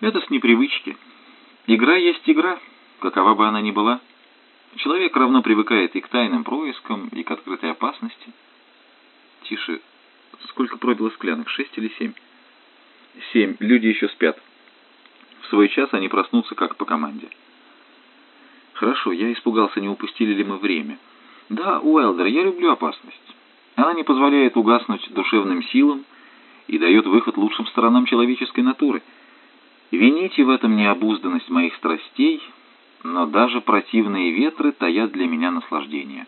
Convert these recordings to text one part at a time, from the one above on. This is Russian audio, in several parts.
Это с непривычки. Игра есть игра, какова бы она ни была. Человек равно привыкает и к тайным проискам, и к открытой опасности. Тише. Сколько пробило склянок? Шесть или семь? Семь. Люди еще спят. В свой час они проснутся, как по команде. Хорошо, я испугался, не упустили ли мы время. Да, Уэлдер, я люблю опасность. Она не позволяет угаснуть душевным силам и дает выход лучшим сторонам человеческой натуры. Вините в этом необузданность моих страстей, но даже противные ветры таят для меня наслаждение.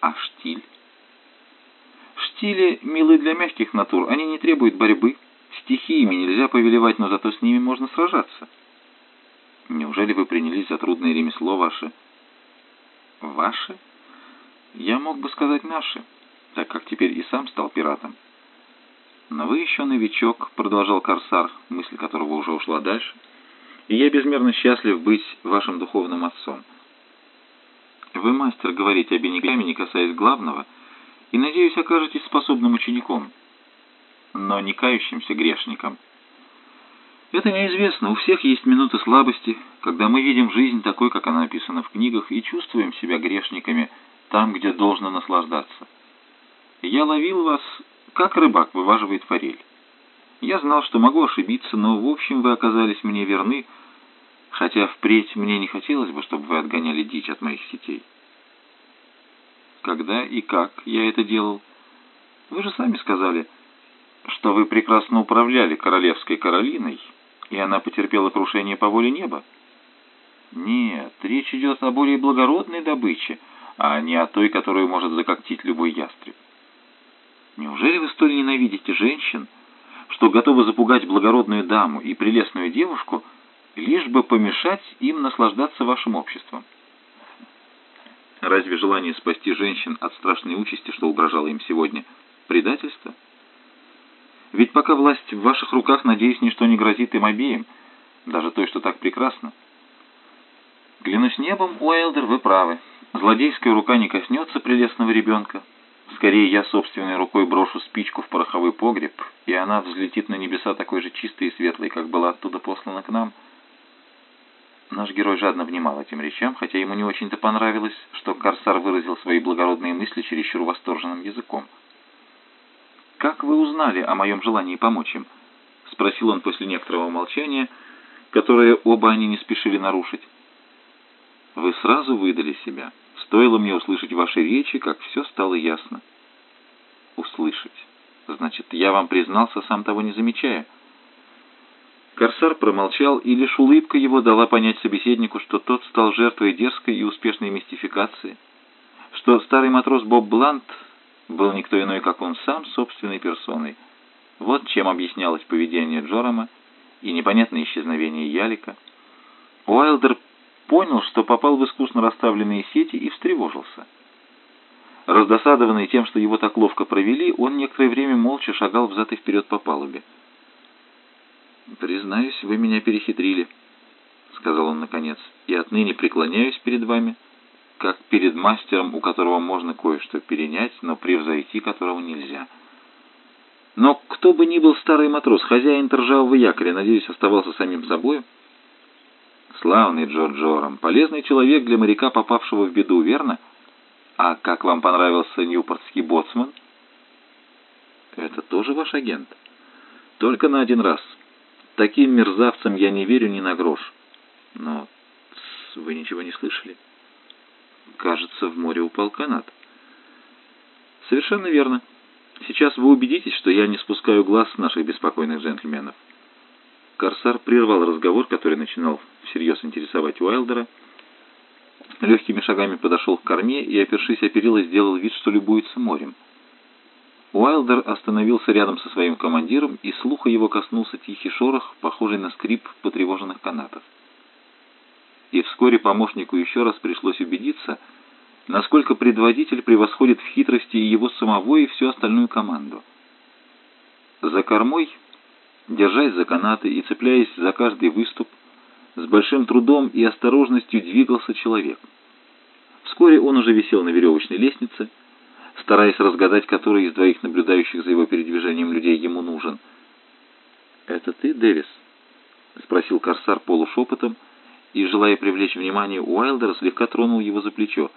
А штиль? Штили милы для мягких натур, они не требуют борьбы. Стихиями нельзя повелевать, но зато с ними можно сражаться. Неужели вы принялись за трудное ремесло ваше? Ваше? Я мог бы сказать наше, так как теперь и сам стал пиратом. Но вы еще новичок, продолжал Корсар, мысль которого уже ушла дальше, и я безмерно счастлив быть вашим духовным отцом. Вы, мастер, говорите об эниграме, не касаясь главного, и, надеюсь, окажетесь способным учеником, но не кающимся грешником. Это неизвестно, у всех есть минуты слабости, когда мы видим жизнь такой, как она описана в книгах, и чувствуем себя грешниками там, где должно наслаждаться. Я ловил вас, как рыбак вываживает форель. Я знал, что могу ошибиться, но в общем вы оказались мне верны, хотя впредь мне не хотелось бы, чтобы вы отгоняли дичь от моих сетей. Когда и как я это делал? Вы же сами сказали, что вы прекрасно управляли королевской Каролиной, и она потерпела крушение по воле неба. Нет, речь идет о более благородной добыче, а не о той, которую может закоктить любой ястреб. Неужели вы столь ненавидите женщин, что готовы запугать благородную даму и прелестную девушку, лишь бы помешать им наслаждаться вашим обществом? Разве желание спасти женщин от страшной участи, что угрожало им сегодня, предательство? Ведь пока власть в ваших руках, надеюсь, ничто не грозит им обеим, даже той, что так прекрасно. Клянусь небом, Уэлдер, вы правы. Злодейская рука не коснется прелестного ребенка. Скорее я собственной рукой брошу спичку в пороховой погреб, и она взлетит на небеса такой же чистой и светлой, как была оттуда послана к нам. Наш герой жадно внимал этим речам, хотя ему не очень-то понравилось, что Корсар выразил свои благородные мысли чересчур восторженным языком. «Как вы узнали о моем желании помочь им?» — спросил он после некоторого молчания, которое оба они не спешили нарушить. «Вы сразу выдали себя. Стоило мне услышать ваши речи, как все стало ясно». «Услышать. Значит, я вам признался, сам того не замечая». Корсар промолчал, и лишь улыбка его дала понять собеседнику, что тот стал жертвой дерзкой и успешной мистификации, что старый матрос Боб Блант был никто иной, как он сам, собственной персоной. Вот чем объяснялось поведение Джорама и непонятное исчезновение Ялика. Уайлдер понял, что попал в искусно расставленные сети и встревожился. Раздосадованный тем, что его так ловко провели, он некоторое время молча шагал взад и вперед по палубе. «Признаюсь, вы меня перехитрили», — сказал он наконец, — «и отныне преклоняюсь перед вами» как перед мастером, у которого можно кое-что перенять, но превзойти которого нельзя. Но кто бы ни был старый матрос, хозяин ржавого якоря, надеюсь, оставался самим собой. Славный Джордж Джорам, полезный человек для моряка, попавшего в беду, верно? А как вам понравился ньюпортский боцман? Это тоже ваш агент? Только на один раз. Таким мерзавцам я не верю ни на грош. Но вы ничего не слышали? Кажется, в море упал канат. Совершенно верно. Сейчас вы убедитесь, что я не спускаю глаз с наших беспокойных джентльменов. Корсар прервал разговор, который начинал всерьез интересовать Уайлдера. Легкими шагами подошел к корме и, опершись о перила, сделал вид, что любуется морем. Уайлдер остановился рядом со своим командиром, и слуха его коснулся тихий шорох, похожий на скрип потревоженных канатов и вскоре помощнику еще раз пришлось убедиться, насколько предводитель превосходит в хитрости и его самого, и всю остальную команду. За кормой, держась за канаты и цепляясь за каждый выступ, с большим трудом и осторожностью двигался человек. Вскоре он уже висел на веревочной лестнице, стараясь разгадать, который из двоих наблюдающих за его передвижением людей ему нужен. «Это ты, Дэвис?» — спросил Корсар полушепотом, и, желая привлечь внимание Уайлдера, слегка тронул его за плечо.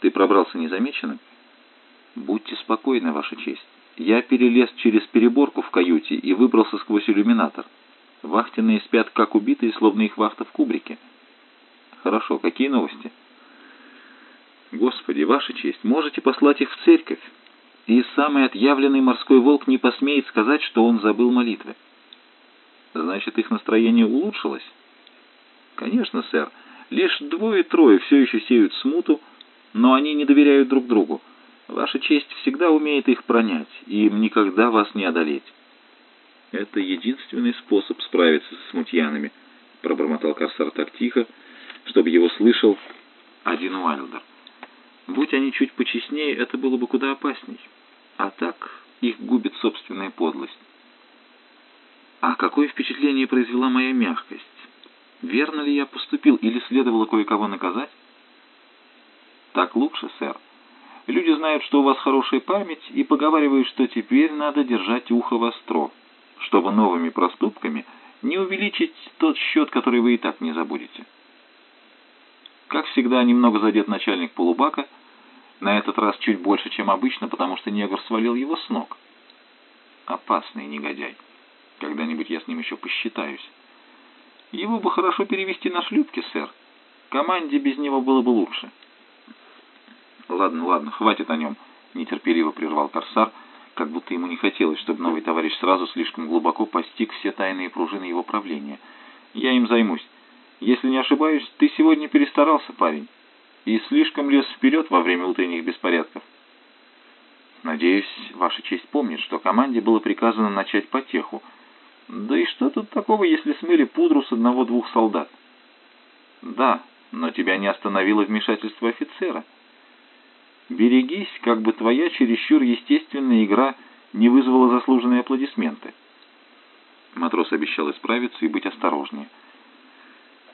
«Ты пробрался незамеченным?» «Будьте спокойны, Ваша честь. Я перелез через переборку в каюте и выбрался сквозь иллюминатор. Вахтенные спят, как убитые, словно их вахта в кубрике». «Хорошо. Какие новости?» «Господи, Ваша честь, можете послать их в церковь, и самый отъявленный морской волк не посмеет сказать, что он забыл молитвы». Значит, их настроение улучшилось? Конечно, сэр. Лишь двое-трое все еще сеют смуту, но они не доверяют друг другу. Ваша честь всегда умеет их пронять, и им никогда вас не одолеть. Это единственный способ справиться с смутьянами, пробормотал Корсар так тихо, чтобы его слышал один Уайлдер. Будь они чуть почестнее, это было бы куда опасней. А так их губит собственная подлость. А какое впечатление произвела моя мягкость? Верно ли я поступил или следовало кое-кого наказать? Так лучше, сэр. Люди знают, что у вас хорошая память, и поговаривают, что теперь надо держать ухо востро, чтобы новыми проступками не увеличить тот счет, который вы и так не забудете. Как всегда, немного задет начальник полубака, на этот раз чуть больше, чем обычно, потому что негр свалил его с ног. Опасный негодяй. Когда-нибудь я с ним еще посчитаюсь. Его бы хорошо перевести на шлюпки, сэр. Команде без него было бы лучше. Ладно, ладно, хватит о нем, нетерпеливо прервал Корсар, как будто ему не хотелось, чтобы новый товарищ сразу слишком глубоко постиг все тайные пружины его правления. Я им займусь. Если не ошибаюсь, ты сегодня перестарался, парень, и слишком лез вперед во время утренних беспорядков. Надеюсь, Ваша честь помнит, что команде было приказано начать потеху, да и что тут такого, если смыли пудру с одного-двух солдат? Да, но тебя не остановило вмешательство офицера. Берегись, как бы твоя чересчур естественная игра не вызвала заслуженные аплодисменты. Матрос обещал исправиться и быть осторожнее.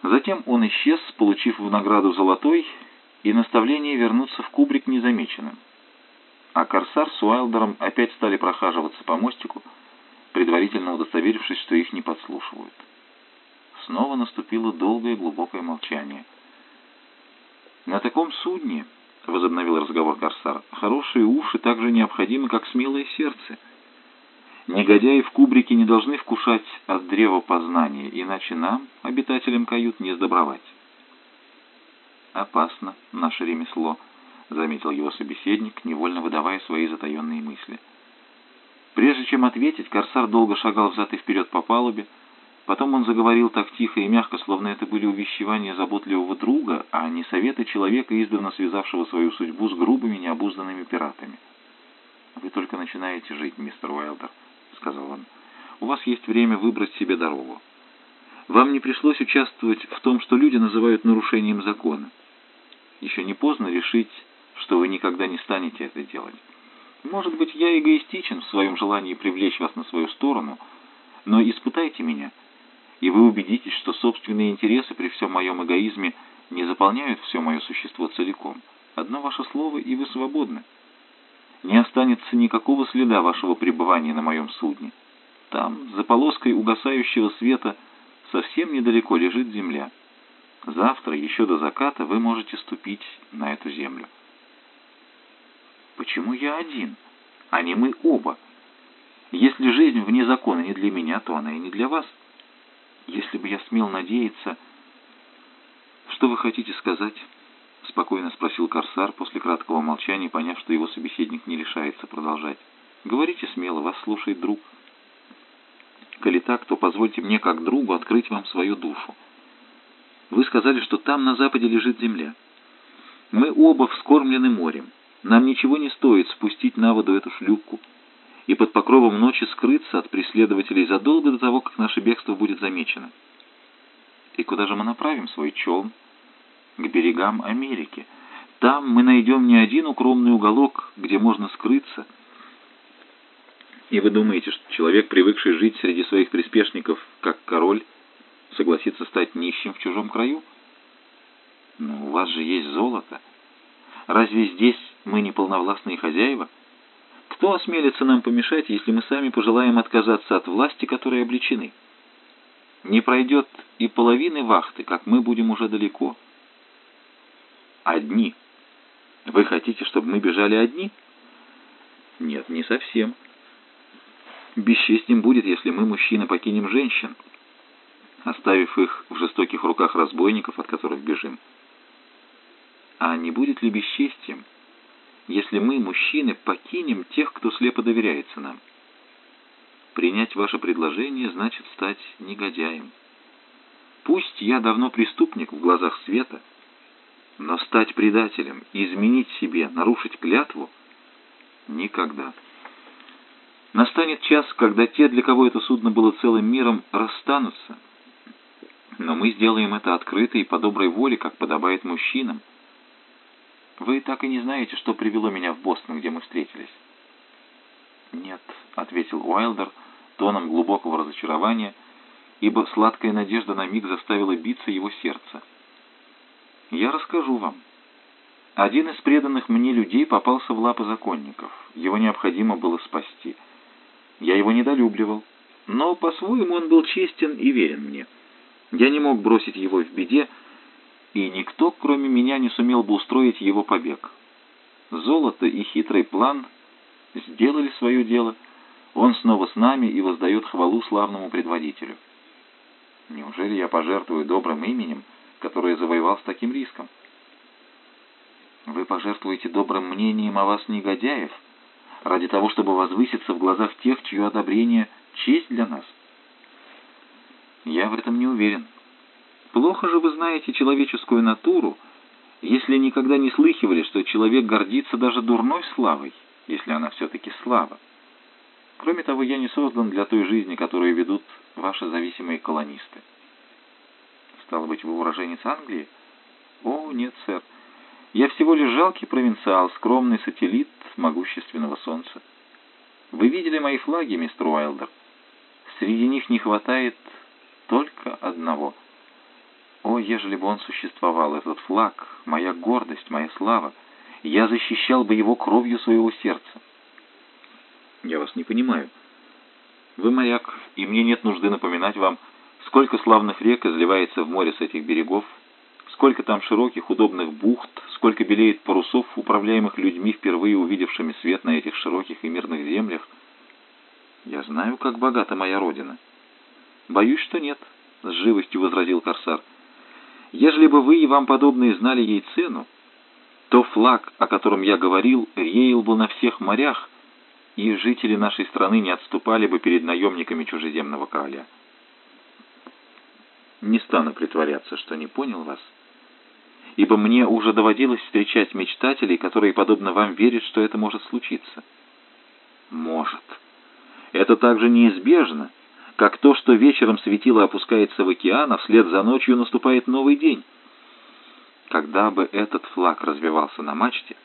Затем он исчез, получив в награду золотой и наставление вернуться в кубрик незамеченным. А Корсар с Уайлдером опять стали прохаживаться по мостику, предварительно удостоверившись, что их не подслушивают. Снова наступило долгое глубокое молчание. «На таком судне, — возобновил разговор Корсар, — хорошие уши так же необходимы, как смелое сердце. Негодяи в кубрике не должны вкушать от древа познания, иначе нам, обитателям кают, не сдобровать». «Опасно наше ремесло», — заметил его собеседник, невольно выдавая свои затаенные мысли. — Прежде чем ответить, Корсар долго шагал взад и вперед по палубе. Потом он заговорил так тихо и мягко, словно это были увещевания заботливого друга, а не советы человека, издавна связавшего свою судьбу с грубыми, необузданными пиратами. «Вы только начинаете жить, мистер Уайлдер», — сказал он. «У вас есть время выбрать себе дорогу. Вам не пришлось участвовать в том, что люди называют нарушением закона. Еще не поздно решить, что вы никогда не станете это делать». Может быть, я эгоистичен в своем желании привлечь вас на свою сторону, но испытайте меня, и вы убедитесь, что собственные интересы при всем моем эгоизме не заполняют все мое существо целиком. Одно ваше слово, и вы свободны. Не останется никакого следа вашего пребывания на моем судне. Там, за полоской угасающего света, совсем недалеко лежит земля. Завтра, еще до заката, вы можете ступить на эту землю. Почему я один, а не мы оба? Если жизнь вне закона не для меня, то она и не для вас. Если бы я смел надеяться... Что вы хотите сказать? Спокойно спросил Корсар после краткого молчания, поняв, что его собеседник не решается продолжать. Говорите смело, вас слушает друг. Коли так, то позвольте мне, как другу, открыть вам свою душу. Вы сказали, что там на западе лежит земля. Мы оба вскормлены морем. Нам ничего не стоит спустить на воду эту шлюпку и под покровом ночи скрыться от преследователей задолго до того, как наше бегство будет замечено. И куда же мы направим свой челн? К берегам Америки. Там мы найдем не один укромный уголок, где можно скрыться. И вы думаете, что человек, привыкший жить среди своих приспешников, как король, согласится стать нищим в чужом краю? Но у вас же есть золото. Разве здесь мы не полновластные хозяева? Кто осмелится нам помешать, если мы сами пожелаем отказаться от власти, которой обличены? Не пройдет и половины вахты, как мы будем уже далеко. Одни. Вы хотите, чтобы мы бежали одни? Нет, не совсем. Бесчестием будет, если мы, мужчины, покинем женщин, оставив их в жестоких руках разбойников, от которых бежим. А не будет ли бесчестием, если мы, мужчины, покинем тех, кто слепо доверяется нам? Принять ваше предложение значит стать негодяем. Пусть я давно преступник в глазах света, но стать предателем, изменить себе, нарушить клятву — никогда. Настанет час, когда те, для кого это судно было целым миром, расстанутся. Но мы сделаем это открыто и по доброй воле, как подобает мужчинам. Вы так и не знаете, что привело меня в Бостон, где мы встретились. «Нет», — ответил Уайлдер тоном глубокого разочарования, ибо сладкая надежда на миг заставила биться его сердце. «Я расскажу вам. Один из преданных мне людей попался в лапы законников. Его необходимо было спасти. Я его недолюбливал, но по-своему он был честен и верен мне. Я не мог бросить его в беде, и никто, кроме меня, не сумел бы устроить его побег. Золото и хитрый план сделали свое дело. Он снова с нами и воздает хвалу славному предводителю. Неужели я пожертвую добрым именем, которое завоевал с таким риском? Вы пожертвуете добрым мнением о вас негодяев ради того, чтобы возвыситься в глазах тех, чье одобрение — честь для нас? Я в этом не уверен. Плохо же вы знаете человеческую натуру, если никогда не слыхивали, что человек гордится даже дурной славой, если она все-таки слава. Кроме того, я не создан для той жизни, которую ведут ваши зависимые колонисты. Стало быть, вы уроженец Англии? О, нет, сэр. Я всего лишь жалкий провинциал, скромный сателлит могущественного солнца. Вы видели мои флаги, мистер Уайлдер? Среди них не хватает только одного. О, ежели бы он существовал, этот флаг, моя гордость, моя слава, я защищал бы его кровью своего сердца. Я вас не понимаю. Вы моряк, и мне нет нужды напоминать вам, сколько славных рек изливается в море с этих берегов, сколько там широких, удобных бухт, сколько белеет парусов, управляемых людьми, впервые увидевшими свет на этих широких и мирных землях. Я знаю, как богата моя родина. Боюсь, что нет, — с живостью возразил Корсар. Ежели бы вы и вам подобные знали ей цену, то флаг, о котором я говорил, реял бы на всех морях, и жители нашей страны не отступали бы перед наемниками чужеземного короля. Не стану притворяться, что не понял вас, ибо мне уже доводилось встречать мечтателей, которые, подобно вам, верят, что это может случиться. Может. Это также неизбежно, как то, что вечером светило опускается в океан, а вслед за ночью наступает новый день. Когда бы этот флаг развивался на мачте,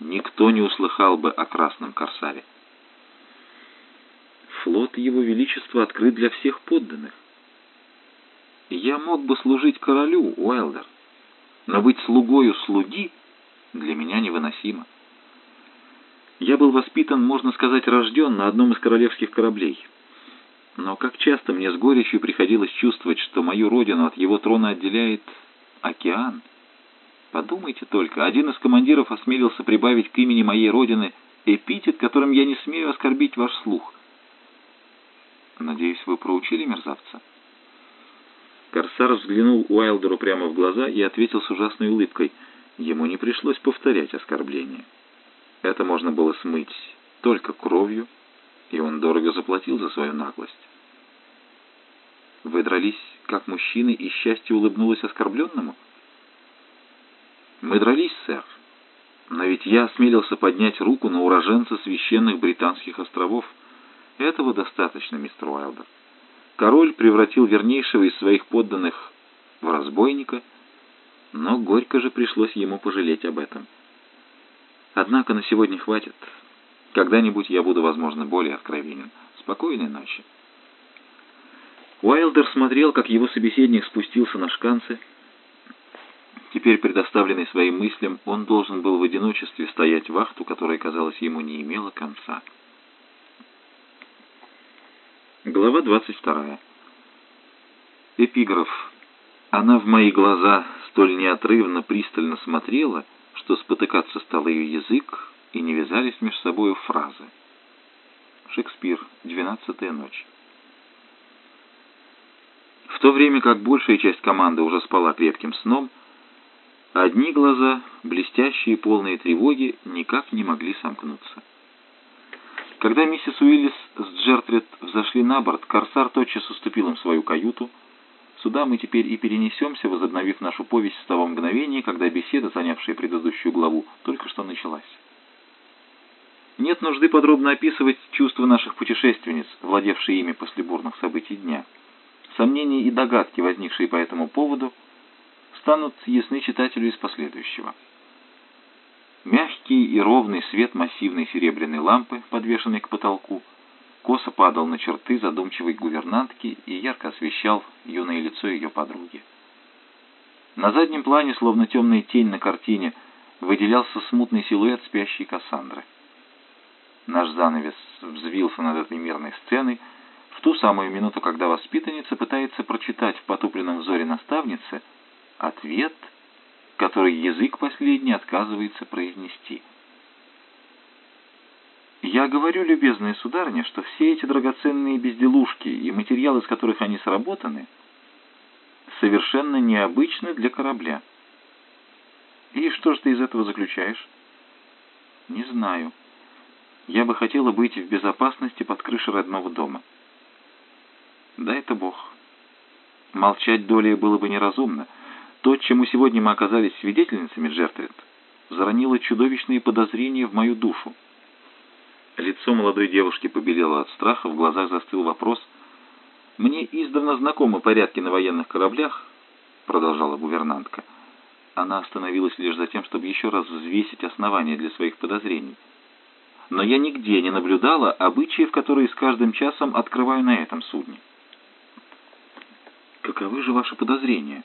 никто не услыхал бы о красном корсаре. Флот Его Величества открыт для всех подданных. Я мог бы служить королю, Уэлдер, но быть слугою слуги для меня невыносимо. Я был воспитан, можно сказать, рожден на одном из королевских кораблей. Но как часто мне с горечью приходилось чувствовать, что мою родину от его трона отделяет океан. Подумайте только, один из командиров осмелился прибавить к имени моей родины эпитет, которым я не смею оскорбить ваш слух. Надеюсь, вы проучили мерзавца? Корсар взглянул Уайлдеру прямо в глаза и ответил с ужасной улыбкой. Ему не пришлось повторять оскорбление. Это можно было смыть только кровью, и он дорого заплатил за свою наглость. Вы дрались, как мужчины, и счастье улыбнулось оскорбленному? Мы дрались, сэр, но ведь я осмелился поднять руку на уроженца священных британских островов. Этого достаточно, мистер Уайлдер. Король превратил вернейшего из своих подданных в разбойника, но горько же пришлось ему пожалеть об этом. Однако на сегодня хватит. Когда-нибудь я буду, возможно, более откровенен. Спокойной ночи. Уайлдер смотрел, как его собеседник спустился на шканцы. Теперь, предоставленный своим мыслям, он должен был в одиночестве стоять вахту, которая, казалось, ему не имела конца. Глава 22. Эпиграф. Она в мои глаза столь неотрывно пристально смотрела, что спотыкаться стал ее язык, и не вязались между собою фразы. Шекспир. Двенадцатая ночь. В то время как большая часть команды уже спала крепким сном, одни глаза, блестящие и полные тревоги, никак не могли сомкнуться. Когда миссис Уиллис с Джертрид взошли на борт, Корсар тотчас уступил им свою каюту. Сюда мы теперь и перенесемся, возобновив нашу повесть с того мгновения, когда беседа, занявшая предыдущую главу, только что началась. Нет нужды подробно описывать чувства наших путешественниц, владевшие ими после бурных событий дня. Сомнения и догадки, возникшие по этому поводу, станут ясны читателю из последующего. Мягкий и ровный свет массивной серебряной лампы, подвешенной к потолку, косо падал на черты задумчивой гувернантки и ярко освещал юное лицо ее подруги. На заднем плане, словно темная тень на картине, выделялся смутный силуэт спящей Кассандры. Наш занавес взвился над этой мирной сценой в ту самую минуту, когда воспитанница пытается прочитать в потупленном взоре наставницы ответ — который язык последний отказывается произнести. Я говорю, любезная сударыня, что все эти драгоценные безделушки и материалы, из которых они сработаны, совершенно необычны для корабля. И что же ты из этого заключаешь? Не знаю. Я бы хотела быть в безопасности под крышей родного дома. Да это Бог. Молчать долей было бы неразумно. То, чему сегодня мы оказались свидетельницами, Джертрид, заронило чудовищные подозрения в мою душу. Лицо молодой девушки побелело от страха, в глазах застыл вопрос. «Мне издавна знакомы порядки на военных кораблях», — продолжала гувернантка. Она остановилась лишь за тем, чтобы еще раз взвесить основания для своих подозрений. «Но я нигде не наблюдала обычаев, которые с каждым часом открываю на этом судне». «Каковы же ваши подозрения?»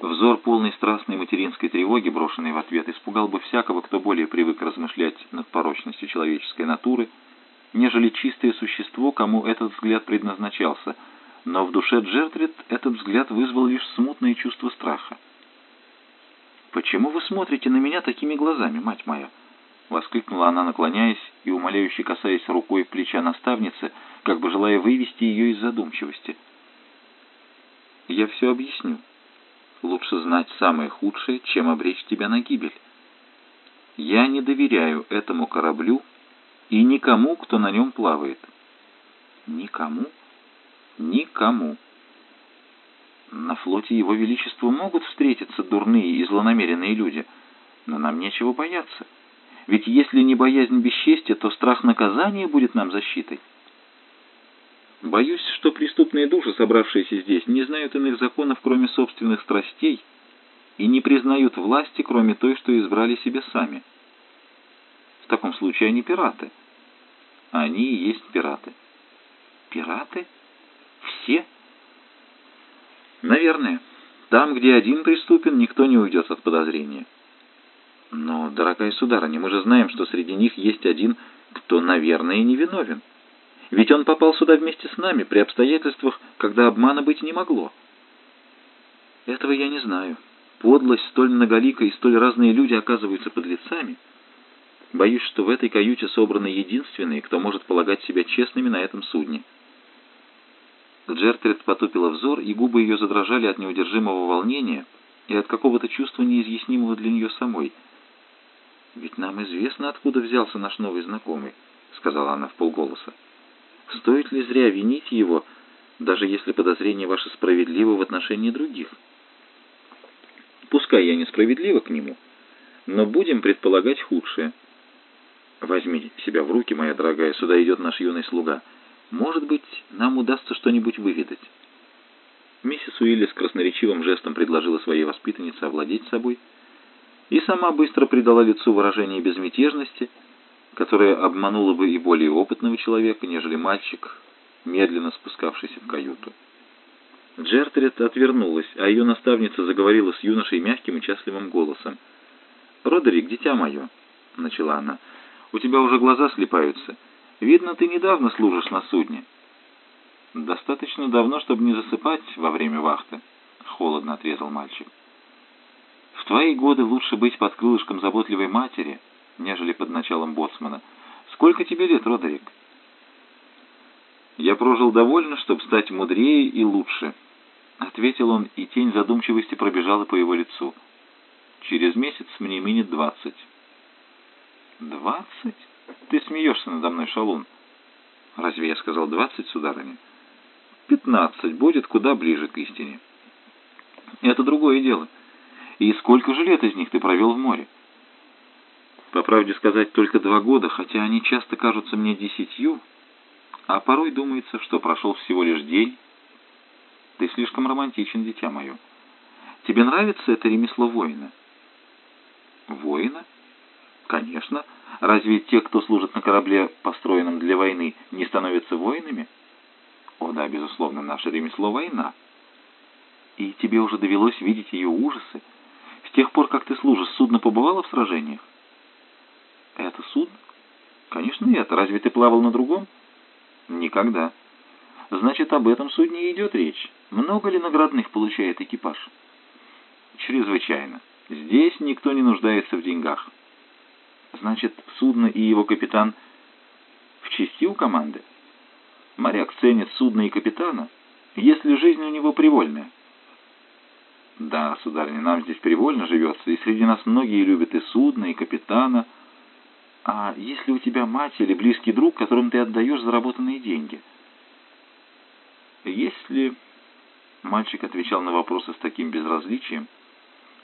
Взор полной страстной материнской тревоги, брошенный в ответ, испугал бы всякого, кто более привык размышлять над порочностью человеческой натуры, нежели чистое существо, кому этот взгляд предназначался, но в душе Джертрид этот взгляд вызвал лишь смутное чувство страха. «Почему вы смотрите на меня такими глазами, мать моя?» — воскликнула она, наклоняясь и умоляюще касаясь рукой плеча наставницы, как бы желая вывести ее из задумчивости. «Я все объясню», Лучше знать самое худшее, чем обречь тебя на гибель. Я не доверяю этому кораблю и никому, кто на нем плавает. Никому? Никому. На флоте Его Величества могут встретиться дурные и злонамеренные люди, но нам нечего бояться. Ведь если не боязнь бесчестия, то страх наказания будет нам защитой. Боюсь, что преступные души, собравшиеся здесь, не знают иных законов, кроме собственных страстей, и не признают власти, кроме той, что избрали себе сами. В таком случае они пираты. Они и есть пираты. Пираты? Все? Наверное. Там, где один преступен, никто не уйдет от подозрения. Но, дорогая сударыня, мы же знаем, что среди них есть один, кто, наверное, невиновен. Ведь он попал сюда вместе с нами при обстоятельствах, когда обмана быть не могло. Этого я не знаю. Подлость столь многолика и столь разные люди оказываются под лицами. Боюсь, что в этой каюте собраны единственные, кто может полагать себя честными на этом судне. Джертрид потупила взор, и губы ее задрожали от неудержимого волнения и от какого-то чувства неизъяснимого для нее самой. «Ведь нам известно, откуда взялся наш новый знакомый», — сказала она в полголоса. Стоит ли зря винить его, даже если подозрения ваши справедливы в отношении других? Пускай я несправедлива к нему, но будем предполагать худшее. Возьми себя в руки, моя дорогая, сюда идет наш юный слуга. Может быть, нам удастся что-нибудь выведать. Миссис Уиллис красноречивым жестом предложила своей воспитаннице овладеть собой и сама быстро придала лицу выражение безмятежности — которая обманула бы и более опытного человека, нежели мальчик, медленно спускавшийся в каюту. Джертрид отвернулась, а ее наставница заговорила с юношей мягким и счастливым голосом. «Родерик, дитя мое», — начала она, — «у тебя уже глаза слепаются. Видно, ты недавно служишь на судне». «Достаточно давно, чтобы не засыпать во время вахты», — холодно отрезал мальчик. «В твои годы лучше быть под крылышком заботливой матери, нежели под началом боцмана. Сколько тебе лет, Родерик?» «Я прожил довольно, чтобы стать мудрее и лучше», — ответил он, и тень задумчивости пробежала по его лицу. «Через месяц мне минет двадцать». «Двадцать? Ты смеешься надо мной, шалун». «Разве я сказал двадцать, сударыня?» «Пятнадцать будет куда ближе к истине». «Это другое дело. И сколько же лет из них ты провел в море?» «По правде сказать, только два года, хотя они часто кажутся мне десятью, а порой думается, что прошел всего лишь день. Ты слишком романтичен, дитя мое. Тебе нравится это ремесло воина? Воина? Конечно. Разве те, кто служит на корабле, построенном для войны, не становятся воинами? О да, безусловно, наше ремесло — война. И тебе уже довелось видеть ее ужасы? Тех пор, как ты служишь, судно побывало в сражениях? Это судно? Конечно, нет. Разве ты плавал на другом? Никогда. Значит, об этом судне идет речь. Много ли наградных получает экипаж? Чрезвычайно. Здесь никто не нуждается в деньгах. Значит, судно и его капитан в чести у команды? Моряк ценит судно и капитана, если жизнь у него привольная. Да, сударыня, нам здесь привольно живется, и среди нас многие любят и судно, и капитана — а если у тебя мать или близкий друг, которым ты отдаешь заработанные деньги? Если... Мальчик отвечал на вопросы с таким безразличием,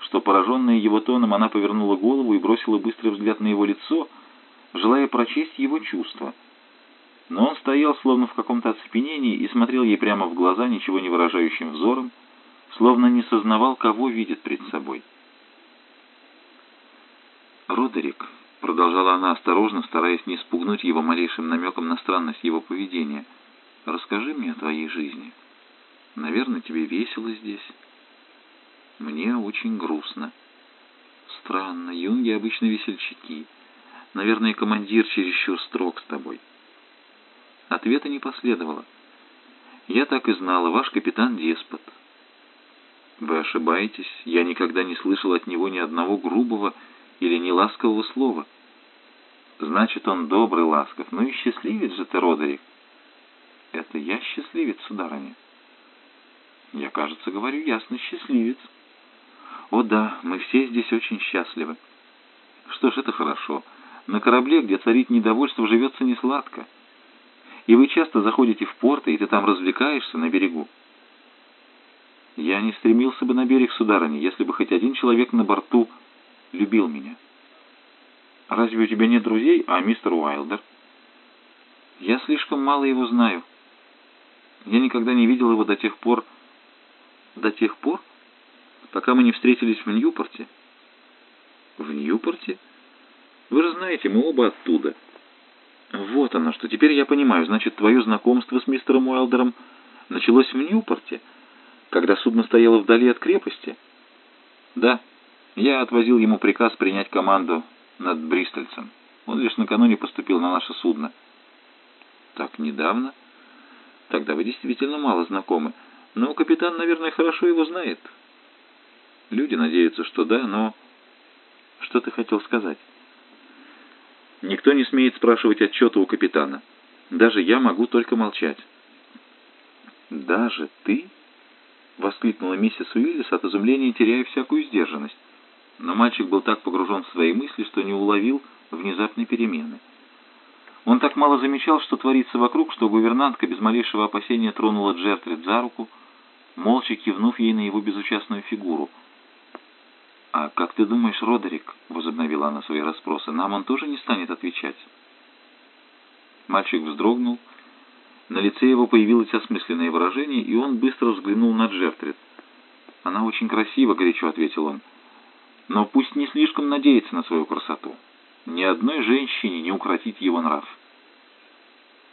что, пораженная его тоном, она повернула голову и бросила быстрый взгляд на его лицо, желая прочесть его чувства. Но он стоял, словно в каком-то оцепенении, и смотрел ей прямо в глаза ничего не выражающим взором, словно не сознавал, кого видит пред собой. «Родерик», Продолжала она осторожно, стараясь не спугнуть его малейшим намеком на странность его поведения. «Расскажи мне о твоей жизни. Наверное, тебе весело здесь. Мне очень грустно. Странно, юнги обычно весельчаки. Наверное, командир чересчур строг с тобой». Ответа не последовало. «Я так и знала, ваш капитан деспот». «Вы ошибаетесь. Я никогда не слышал от него ни одного грубого или неласкового слова». Значит, он добрый, ласков. Ну и счастливец же ты, Родерик. Это я счастливец, сударыня. Я, кажется, говорю ясно, счастливец. О да, мы все здесь очень счастливы. Что ж, это хорошо. На корабле, где царит недовольство, живется не сладко. И вы часто заходите в порт, и ты там развлекаешься на берегу. Я не стремился бы на берег, сударыня, если бы хоть один человек на борту любил меня. Разве у тебя нет друзей, а мистер Уайлдер? Я слишком мало его знаю. Я никогда не видел его до тех пор... До тех пор? Пока мы не встретились в Ньюпорте. В Ньюпорте? Вы же знаете, мы оба оттуда. Вот оно что. Теперь я понимаю. Значит, твое знакомство с мистером Уайлдером началось в Ньюпорте, когда судно стояло вдали от крепости? Да. Я отвозил ему приказ принять команду над Бристольцем. Он лишь накануне поступил на наше судно. Так недавно? Тогда вы действительно мало знакомы. Но капитан, наверное, хорошо его знает. Люди надеются, что да, но... Что ты хотел сказать? Никто не смеет спрашивать отчета у капитана. Даже я могу только молчать. «Даже ты?» — воскликнула миссис Уиллис от изумления, теряя всякую сдержанность. Но мальчик был так погружен в свои мысли, что не уловил внезапной перемены. Он так мало замечал, что творится вокруг, что гувернантка без малейшего опасения тронула Джертрид за руку, молча кивнув ей на его безучастную фигуру. «А как ты думаешь, Родерик?» — возобновила она свои расспросы. «Нам он тоже не станет отвечать?» Мальчик вздрогнул. На лице его появилось осмысленное выражение, и он быстро взглянул на Джертрид. «Она очень красива», — горячо ответил он. Но пусть не слишком надеется на свою красоту. Ни одной женщине не укротить его нрав.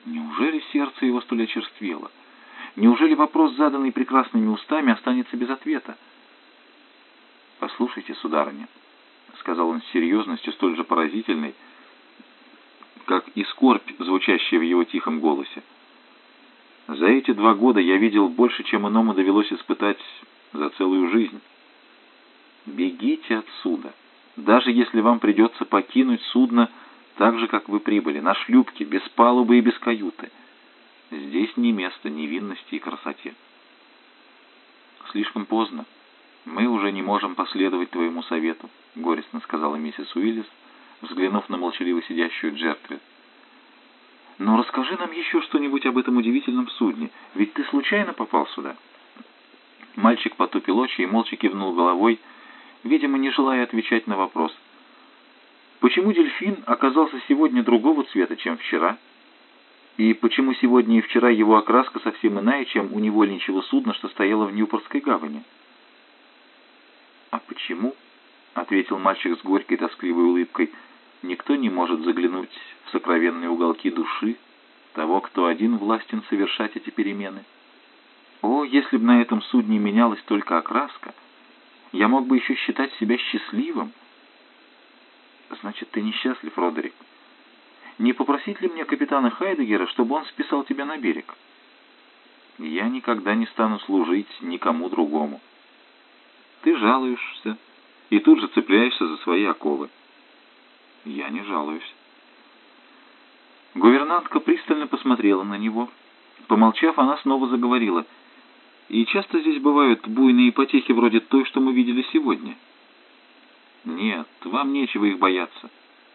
Неужели сердце его столь очерствело? Неужели вопрос, заданный прекрасными устами, останется без ответа? «Послушайте, сударыня», — сказал он с серьезностью столь же поразительной, как и скорбь, звучащая в его тихом голосе. За эти два года я видел больше, чем иному довелось испытать за целую жизнь. Бегите отсюда. Даже если вам придется покинуть судно так же, как вы прибыли, на шлюпке, без палубы и без каюты. Здесь не место невинности и красоте. Слишком поздно. Мы уже не можем последовать твоему совету, — горестно сказала миссис Уиллис, взглянув на молчаливо сидящую Джертрид. «Но расскажи нам еще что-нибудь об этом удивительном судне, ведь ты случайно попал сюда?» Мальчик потупил очи и молча кивнул головой, видимо, не желая отвечать на вопрос. «Почему дельфин оказался сегодня другого цвета, чем вчера?» И почему сегодня и вчера его окраска совсем иная, чем у невольничьего судна, что стояло в Ньюпортской гавани? «А почему?» — ответил мальчик с горькой тоскливой улыбкой. «Никто не может заглянуть в сокровенные уголки души того, кто один властен совершать эти перемены. О, если бы на этом судне менялась только окраска, я мог бы еще считать себя счастливым». «Значит, ты несчастлив, Родерик?» Не попросить ли мне капитана Хайдегера, чтобы он списал тебя на берег? Я никогда не стану служить никому другому. Ты жалуешься и тут же цепляешься за свои оковы. Я не жалуюсь. Гувернантка пристально посмотрела на него. Помолчав, она снова заговорила. «И часто здесь бывают буйные потехи вроде той, что мы видели сегодня?» «Нет, вам нечего их бояться.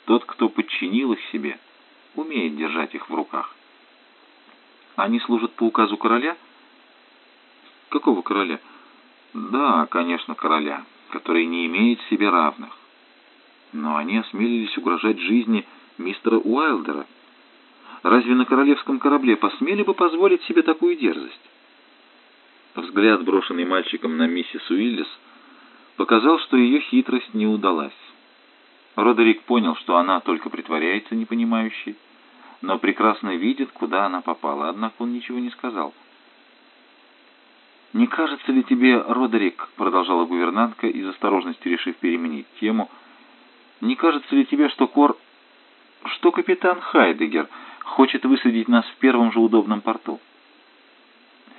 Тот, кто подчинил их себе, умеет держать их в руках. Они служат по указу короля? Какого короля? Да, конечно, короля, который не имеет себе равных. Но они осмелились угрожать жизни мистера Уайлдера. Разве на королевском корабле посмели бы позволить себе такую дерзость? Взгляд, брошенный мальчиком на миссис Уиллис, показал, что ее хитрость не удалась. Родерик понял, что она только притворяется непонимающей, но прекрасно видит, куда она попала, однако он ничего не сказал. «Не кажется ли тебе, Родерик, — продолжала гувернантка, из осторожности решив переменить тему, — не кажется ли тебе, что Кор... что капитан Хайдегер хочет высадить нас в первом же удобном порту?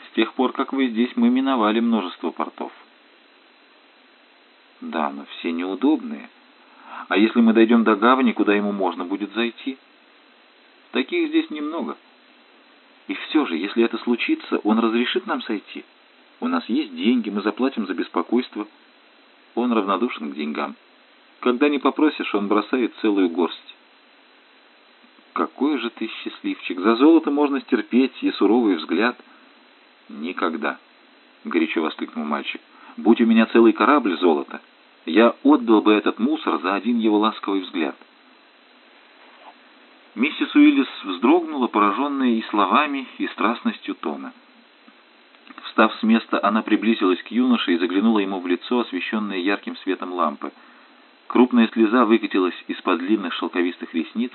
С тех пор, как вы здесь, мы миновали множество портов». «Да, но все неудобные. А если мы дойдем до гавани, куда ему можно будет зайти?» Таких здесь немного. И все же, если это случится, он разрешит нам сойти. У нас есть деньги, мы заплатим за беспокойство. Он равнодушен к деньгам. Когда не попросишь, он бросает целую горсть. Какой же ты счастливчик! За золото можно стерпеть и суровый взгляд. Никогда, — горячо воскликнул мальчик. Будь у меня целый корабль золота, я отдал бы этот мусор за один его ласковый взгляд. Миссис Уиллис вздрогнула, пораженная и словами, и страстностью тона. Встав с места, она приблизилась к юноше и заглянула ему в лицо, освещенное ярким светом лампы. Крупная слеза выкатилась из-под длинных шелковистых ресниц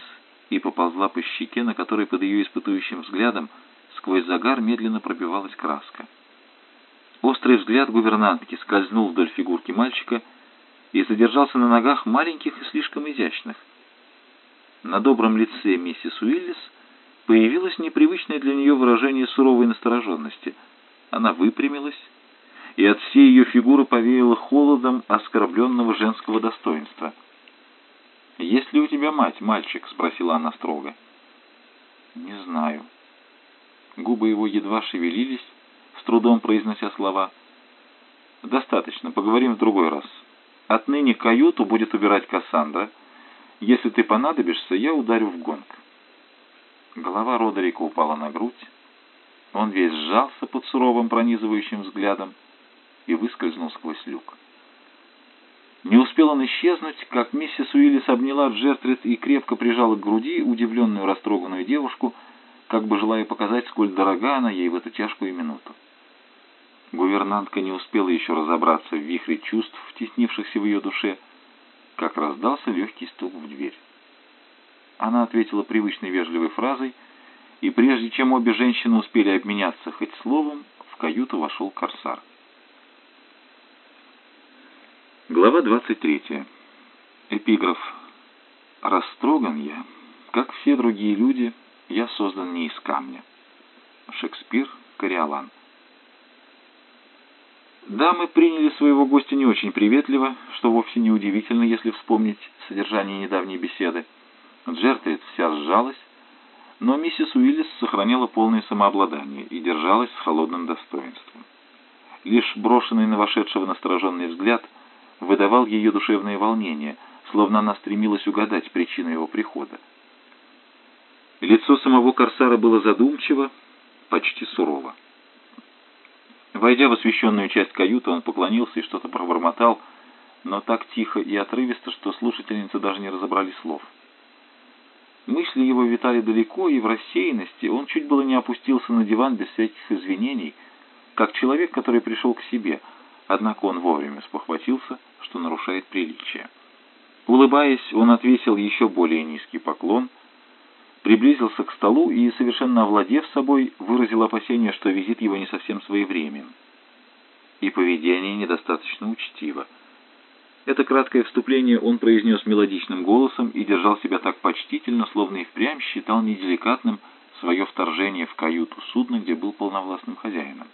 и поползла по щеке, на которой под ее испытующим взглядом сквозь загар медленно пробивалась краска. Острый взгляд гувернантки скользнул вдоль фигурки мальчика и задержался на ногах маленьких и слишком изящных. На добром лице миссис Уиллис появилось непривычное для нее выражение суровой настороженности. Она выпрямилась, и от всей ее фигуры повеяло холодом оскорбленного женского достоинства. «Есть ли у тебя мать, мальчик?» — спросила она строго. «Не знаю». Губы его едва шевелились, с трудом произнося слова. «Достаточно, поговорим в другой раз. Отныне каюту будет убирать Кассандра». Если ты понадобишься, я ударю в гонг». Голова Родерика упала на грудь. Он весь сжался под суровым пронизывающим взглядом и выскользнул сквозь люк. Не успел он исчезнуть, как миссис Уиллис обняла Джертрид и крепко прижала к груди удивленную растроганную девушку, как бы желая показать, сколь дорога она ей в эту тяжкую минуту. Гувернантка не успела еще разобраться в вихре чувств, втеснившихся в ее душе, как раздался легкий стук в дверь. Она ответила привычной вежливой фразой, и прежде чем обе женщины успели обменяться хоть словом, в каюту вошел корсар. Глава 23. Эпиграф. «Растроган я, как все другие люди, я создан не из камня». Шекспир, Кориолан. Дамы приняли своего гостя не очень приветливо, что вовсе не удивительно, если вспомнить содержание недавней беседы. Джертрид вся сжалась, но миссис Уиллис сохраняла полное самообладание и держалась с холодным достоинством. Лишь брошенный на вошедшего настороженный взгляд выдавал ее душевное волнение, словно она стремилась угадать причину его прихода. Лицо самого Корсара было задумчиво, почти сурово. Войдя в освещенную часть каюты, он поклонился и что-то пробормотал, но так тихо и отрывисто, что слушательницы даже не разобрали слов. Мысли его витали далеко, и в рассеянности он чуть было не опустился на диван без всяких извинений, как человек, который пришел к себе, однако он вовремя спохватился, что нарушает приличие. Улыбаясь, он отвесил еще более низкий поклон, приблизился к столу и, совершенно овладев собой, выразил опасение, что визит его не совсем своевремен. И поведение недостаточно учтиво. Это краткое вступление он произнес мелодичным голосом и держал себя так почтительно, словно и впрямь считал неделикатным свое вторжение в каюту судна, где был полновластным хозяином.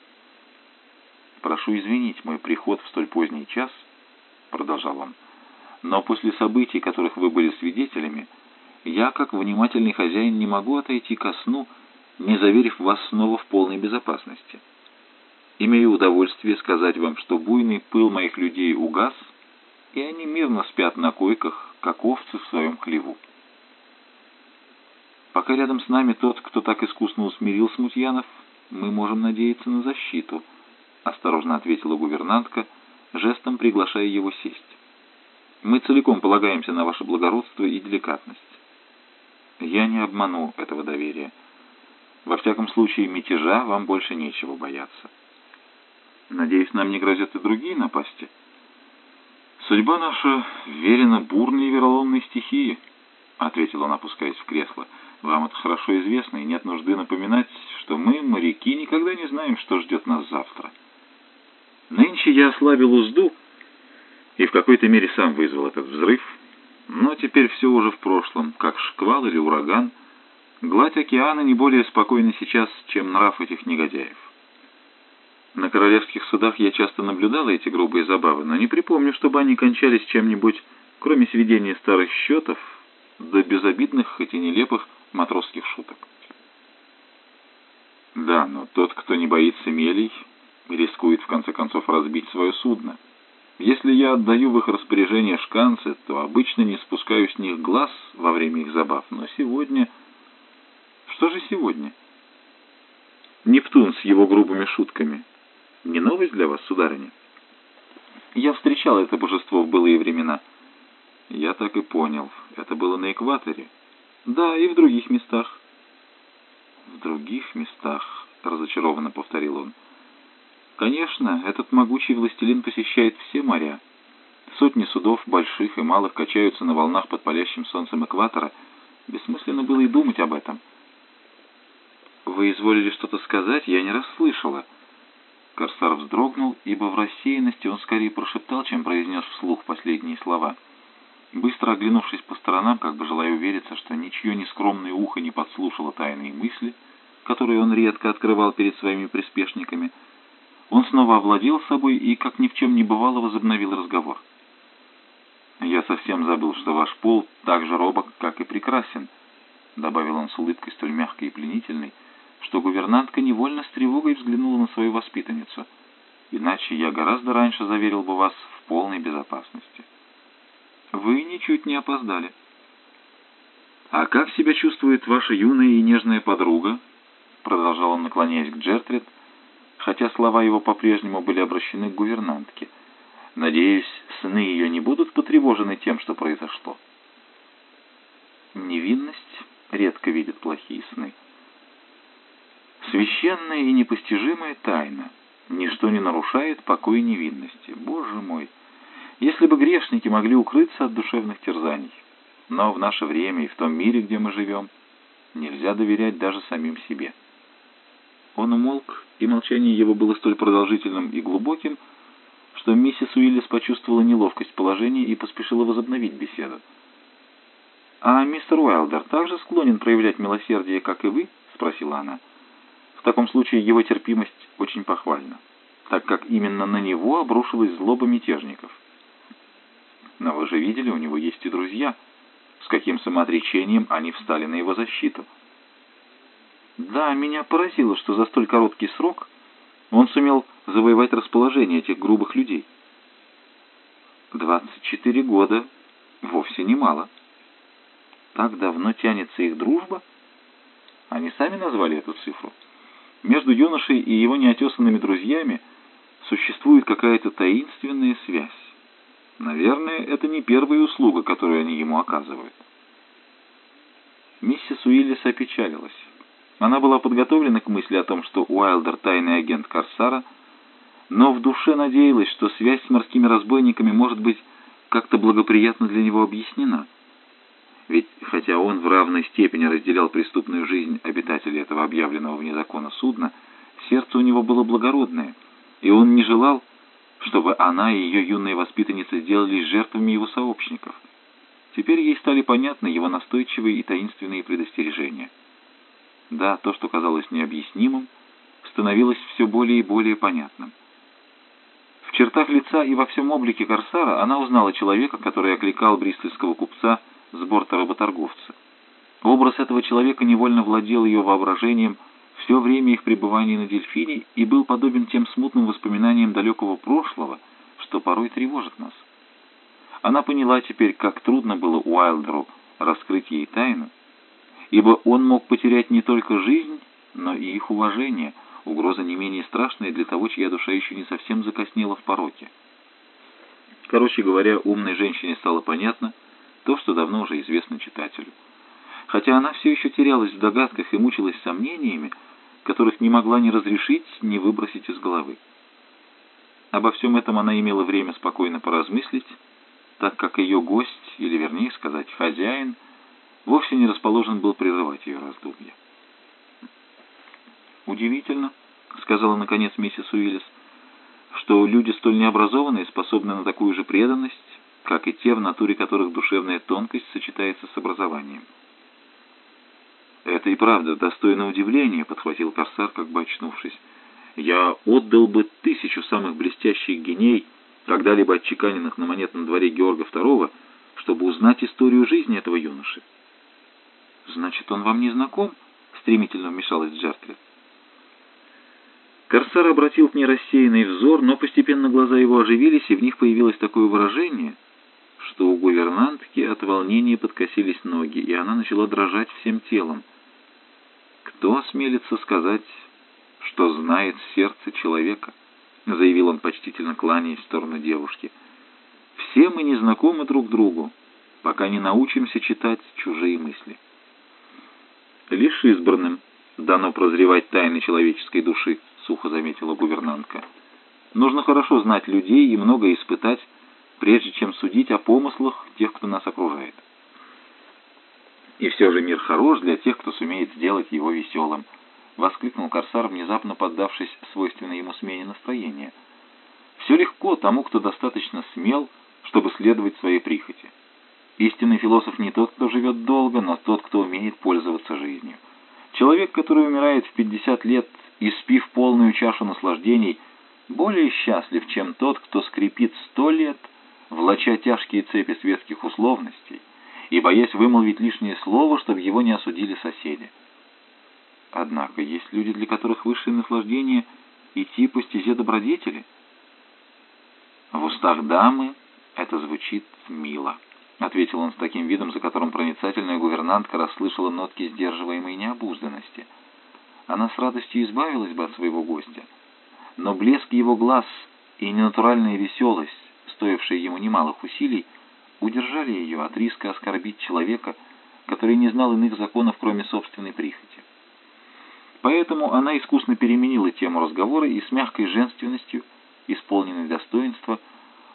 «Прошу извинить мой приход в столь поздний час», — продолжал он, — «но после событий, которых вы были свидетелями, я, как внимательный хозяин, не могу отойти ко сну, не заверив вас снова в полной безопасности. Имею удовольствие сказать вам, что буйный пыл моих людей угас — и они мирно спят на койках, как овцы в своем хлеву. Пока рядом с нами тот, кто так искусно усмирил смутьянов, мы можем надеяться на защиту, осторожно ответила гувернантка, жестом приглашая его сесть. Мы целиком полагаемся на ваше благородство и деликатность. Я не обману этого доверия. Во всяком случае, мятежа вам больше нечего бояться. Надеюсь, нам не грозят и другие напасти. «Судьба наша верена бурной и вероломной стихии», — ответил он, опускаясь в кресло. «Вам это хорошо известно, и нет нужды напоминать, что мы, моряки, никогда не знаем, что ждет нас завтра. Нынче я ослабил узду и в какой-то мере сам вызвал этот взрыв, но теперь все уже в прошлом, как шквал или ураган. Гладь океана не более спокойна сейчас, чем нрав этих негодяев. На королевских судах я часто наблюдала эти грубые забавы, но не припомню, чтобы они кончались чем-нибудь, кроме сведения старых счетов, до безобидных, хоть и нелепых, матросских шуток. Да, но тот, кто не боится мелей, рискует в конце концов разбить свое судно. Если я отдаю в их распоряжение шканцы, то обычно не спускаю с них глаз во время их забав, но сегодня... Что же сегодня? Нептун с его грубыми шутками — не новость для вас, сударыня? Я встречал это божество в былые времена. Я так и понял. Это было на экваторе. Да, и в других местах. В других местах, разочарованно повторил он. Конечно, этот могучий властелин посещает все моря. Сотни судов, больших и малых, качаются на волнах под палящим солнцем экватора. Бессмысленно было и думать об этом. Вы изволили что-то сказать, я не расслышала. Корсар вздрогнул, ибо в рассеянности он скорее прошептал, чем произнес вслух последние слова. Быстро оглянувшись по сторонам, как бы желая увериться, что ничье нескромное ухо не подслушало тайные мысли, которые он редко открывал перед своими приспешниками, он снова овладел собой и, как ни в чем не бывало, возобновил разговор. «Я совсем забыл, что ваш пол так же робок, как и прекрасен», — добавил он с улыбкой столь мягкой и пленительной, — что гувернантка невольно с тревогой взглянула на свою воспитанницу. Иначе я гораздо раньше заверил бы вас в полной безопасности. Вы ничуть не опоздали. А как себя чувствует ваша юная и нежная подруга? Продолжал он, наклоняясь к Джертрид, хотя слова его по-прежнему были обращены к гувернантке. Надеюсь, сны ее не будут потревожены тем, что произошло. Невинность редко видит плохие сны. Священная и непостижимая тайна. Ничто не нарушает покой невинности. Боже мой! Если бы грешники могли укрыться от душевных терзаний. Но в наше время и в том мире, где мы живем, нельзя доверять даже самим себе. Он умолк, и молчание его было столь продолжительным и глубоким, что миссис Уиллис почувствовала неловкость положения и поспешила возобновить беседу. «А мистер Уайлдер также склонен проявлять милосердие, как и вы?» — спросила она. В таком случае его терпимость очень похвальна, так как именно на него обрушилась злоба мятежников. Но вы же видели, у него есть и друзья, с каким самоотречением они встали на его защиту. Да, меня поразило, что за столь короткий срок он сумел завоевать расположение этих грубых людей. 24 года вовсе немало. Так давно тянется их дружба? Они сами назвали эту цифру. Между юношей и его неотесанными друзьями существует какая-то таинственная связь. Наверное, это не первая услуга, которую они ему оказывают. Миссис Уиллис опечалилась. Она была подготовлена к мысли о том, что Уайлдер — тайный агент Корсара, но в душе надеялась, что связь с морскими разбойниками может быть как-то благоприятно для него объяснена. Ведь хотя он в равной степени разделял преступную жизнь обитателей этого объявленного вне закона судна, сердце у него было благородное, и он не желал, чтобы она и ее юная воспитанница сделались жертвами его сообщников. Теперь ей стали понятны его настойчивые и таинственные предостережения. Да, то, что казалось необъяснимым, становилось все более и более понятным. В чертах лица и во всем облике Корсара она узнала человека, который окликал бристольского купца с борта работорговца. Образ этого человека невольно владел ее воображением все время их пребывания на дельфине и был подобен тем смутным воспоминаниям далекого прошлого, что порой тревожит нас. Она поняла теперь, как трудно было Уайлдеру раскрыть ей тайну, ибо он мог потерять не только жизнь, но и их уважение, угроза не менее страшная для того, чья душа еще не совсем закоснела в пороке. Короче говоря, умной женщине стало понятно то, что давно уже известно читателю. Хотя она все еще терялась в догадках и мучилась сомнениями, которых не могла ни разрешить, ни выбросить из головы. Обо всем этом она имела время спокойно поразмыслить, так как ее гость, или вернее сказать хозяин, вовсе не расположен был прерывать ее раздумья. «Удивительно», — сказала наконец миссис Уиллис, «что люди столь необразованные способны на такую же преданность, как и те, в натуре которых душевная тонкость сочетается с образованием». «Это и правда достойно удивления», — подхватил Корсар, как бы очнувшись. «Я отдал бы тысячу самых блестящих геней, когда-либо отчеканенных на монетном дворе Георга II, чтобы узнать историю жизни этого юноши». «Значит, он вам не знаком?» — стремительно вмешалась Джартлет. Корсар обратил к ней рассеянный взор, но постепенно глаза его оживились, и в них появилось такое выражение, что у гувернантки от волнения подкосились ноги, и она начала дрожать всем телом. «Кто осмелится сказать, что знает сердце человека?» — заявил он, почтительно кланяясь в сторону девушки. «Все мы не знакомы друг другу, пока не научимся читать чужие мысли». «Лишь избранным дано прозревать тайны человеческой души», — сухо заметила гувернантка. «Нужно хорошо знать людей и много испытать, прежде чем судить о помыслах тех, кто нас окружает». «И все же мир хорош для тех, кто сумеет сделать его веселым», — воскликнул Корсар, внезапно поддавшись свойственной ему смене настроения. «Все легко тому, кто достаточно смел, чтобы следовать своей прихоти. Истинный философ не тот, кто живет долго, но тот, кто умеет пользоваться жизнью. Человек, который умирает в 50 лет, испив полную чашу наслаждений, более счастлив, чем тот, кто скрипит сто лет, влача тяжкие цепи светских условностей, и боясь вымолвить лишнее слово, чтобы его не осудили соседи. Однако есть люди, для которых высшее наслаждение — идти по стезе добродетели. В устах дамы это звучит мило, — ответил он с таким видом, за которым проницательная гувернантка расслышала нотки сдерживаемой необузданности. Она с радостью избавилась бы от своего гостя, но блеск его глаз и ненатуральная веселость, стоившие ему немалых усилий, — удержали ее от риска оскорбить человека, который не знал иных законов, кроме собственной прихоти. Поэтому она искусно переменила тему разговора и с мягкой женственностью, исполненной достоинства,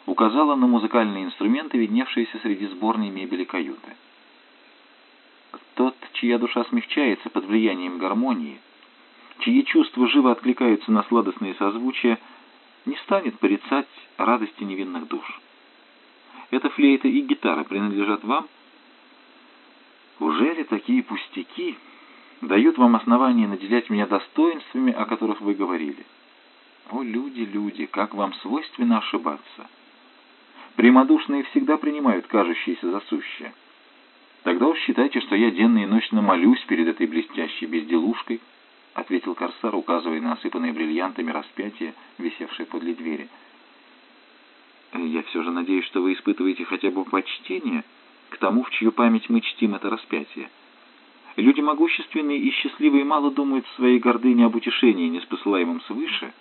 указала на музыкальные инструменты, видневшиеся среди сборной мебели каюты. Тот, чья душа смягчается под влиянием гармонии, чьи чувства живо откликаются на сладостные созвучия, не станет порицать радости невинных душ. Эта флейта и гитара принадлежат вам? Уже ли такие пустяки? дают вам основание наделять меня достоинствами, о которых вы говорили. О, люди, люди, как вам свойственно ошибаться! Прямодушные всегда принимают кажущиеся за сущее. Тогда уж считайте, что я денно и ночно молюсь перед этой блестящей безделушкой, — ответил Корсар, указывая на осыпанные бриллиантами распятие, висевшее подле двери. «Я все же надеюсь, что вы испытываете хотя бы почтение к тому, в чью память мы чтим это распятие. Люди могущественные и счастливые мало думают в своей гордыне об утешении, неспосылаемом свыше,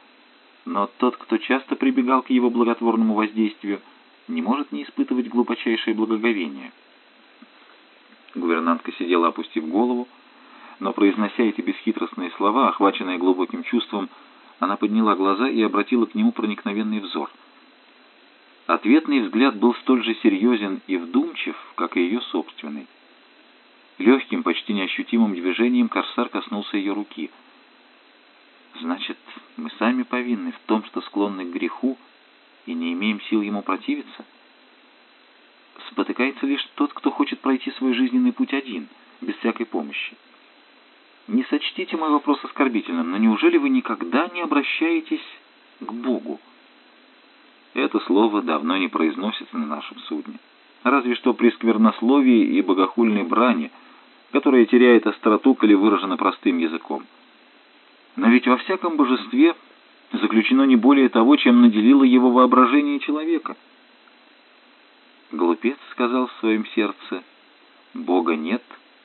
но тот, кто часто прибегал к его благотворному воздействию, не может не испытывать глубочайшее благоговение». Гувернантка сидела, опустив голову, но, произнося эти бесхитростные слова, охваченные глубоким чувством, она подняла глаза и обратила к нему проникновенный взор. Ответный взгляд был столь же серьезен и вдумчив, как и ее собственный. Легким, почти неощутимым движением корсар коснулся ее руки. «Значит, мы сами повинны в том, что склонны к греху и не имеем сил ему противиться?» Спотыкается лишь тот, кто хочет пройти свой жизненный путь один, без всякой помощи. Не сочтите мой вопрос оскорбительным, но неужели вы никогда не обращаетесь к Богу? Это слово давно не произносится на нашем судне. Разве что при сквернословии и богохульной брани, которая теряет остроту, коли выражена простым языком. Но ведь во всяком божестве заключено не более того, чем наделило его воображение человека — Глупец сказал в своем сердце, «Бога нет»,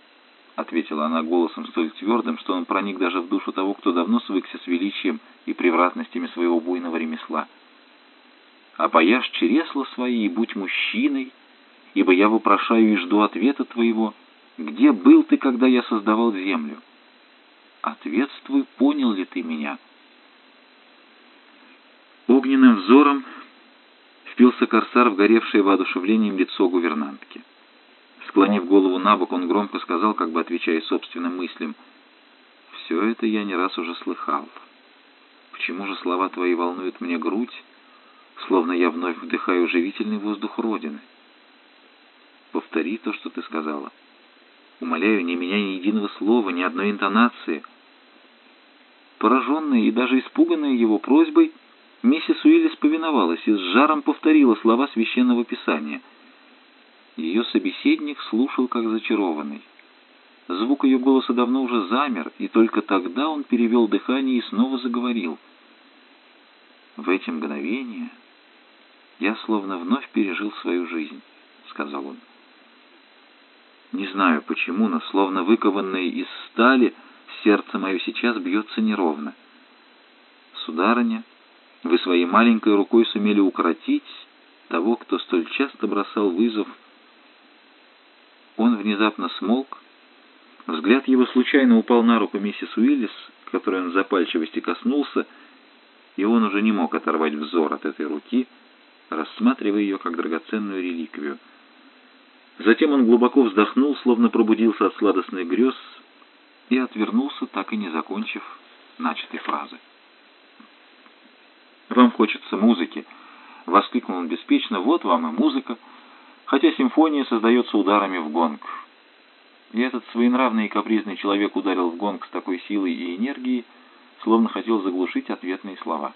— ответила она голосом столь твердым, что он проник даже в душу того, кто давно свыкся с величием и превратностями своего буйного ремесла. «Опояшь чересла свои и будь мужчиной, ибо я вопрошаю и жду ответа твоего. Где был ты, когда я создавал землю? Ответствуй, понял ли ты меня?» Огненным взором впился корсар в горевшее воодушевлением лицо гувернантки. Склонив голову на бок, он громко сказал, как бы отвечая собственным мыслям, «Все это я не раз уже слыхал. Почему же слова твои волнуют мне грудь, словно я вновь вдыхаю живительный воздух Родины? Повтори то, что ты сказала. Умоляю, не меняй ни единого слова, ни одной интонации». Пораженная и даже испуганная его просьбой, Миссис Уиллис повиновалась и с жаром повторила слова священного писания. Ее собеседник слушал как зачарованный. Звук ее голоса давно уже замер, и только тогда он перевел дыхание и снова заговорил. «В эти мгновения я словно вновь пережил свою жизнь», — сказал он. «Не знаю почему, но словно выкованное из стали, сердце мое сейчас бьется неровно. Сударыня, вы своей маленькой рукой сумели укротить того, кто столь часто бросал вызов. Он внезапно смолк. Взгляд его случайно упал на руку миссис Уиллис, которой он запальчивости коснулся, и он уже не мог оторвать взор от этой руки, рассматривая ее как драгоценную реликвию. Затем он глубоко вздохнул, словно пробудился от сладостных грез, и отвернулся, так и не закончив начатой фразы. «Вам хочется музыки!» — воскликнул он беспечно. «Вот вам и музыка!» Хотя симфония создается ударами в гонг. И этот своенравный и капризный человек ударил в гонг с такой силой и энергией, словно хотел заглушить ответные слова.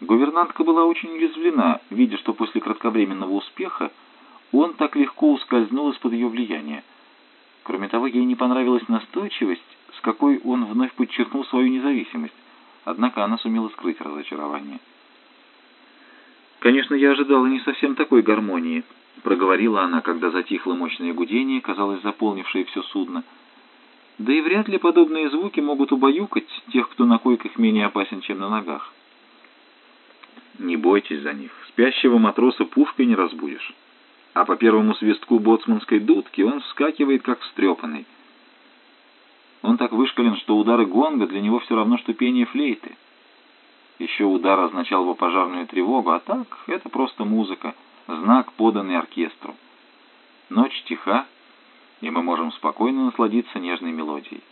Гувернантка была очень уязвлена, видя, что после кратковременного успеха он так легко ускользнул из-под ее влияния. Кроме того, ей не понравилась настойчивость, с какой он вновь подчеркнул свою независимость. Однако она сумела скрыть разочарование. «Конечно, я ожидала не совсем такой гармонии», — проговорила она, когда затихло мощное гудение, казалось, заполнившее все судно. «Да и вряд ли подобные звуки могут убаюкать тех, кто на койках менее опасен, чем на ногах». «Не бойтесь за них. Спящего матроса пушкой не разбудишь. А по первому свистку боцманской дудки он вскакивает, как встрепанный». Он так вышкален, что удары гонга для него все равно, что пение флейты. Еще удар означал бы пожарную тревогу, а так это просто музыка, знак, поданный оркестру. Ночь тиха, и мы можем спокойно насладиться нежной мелодией.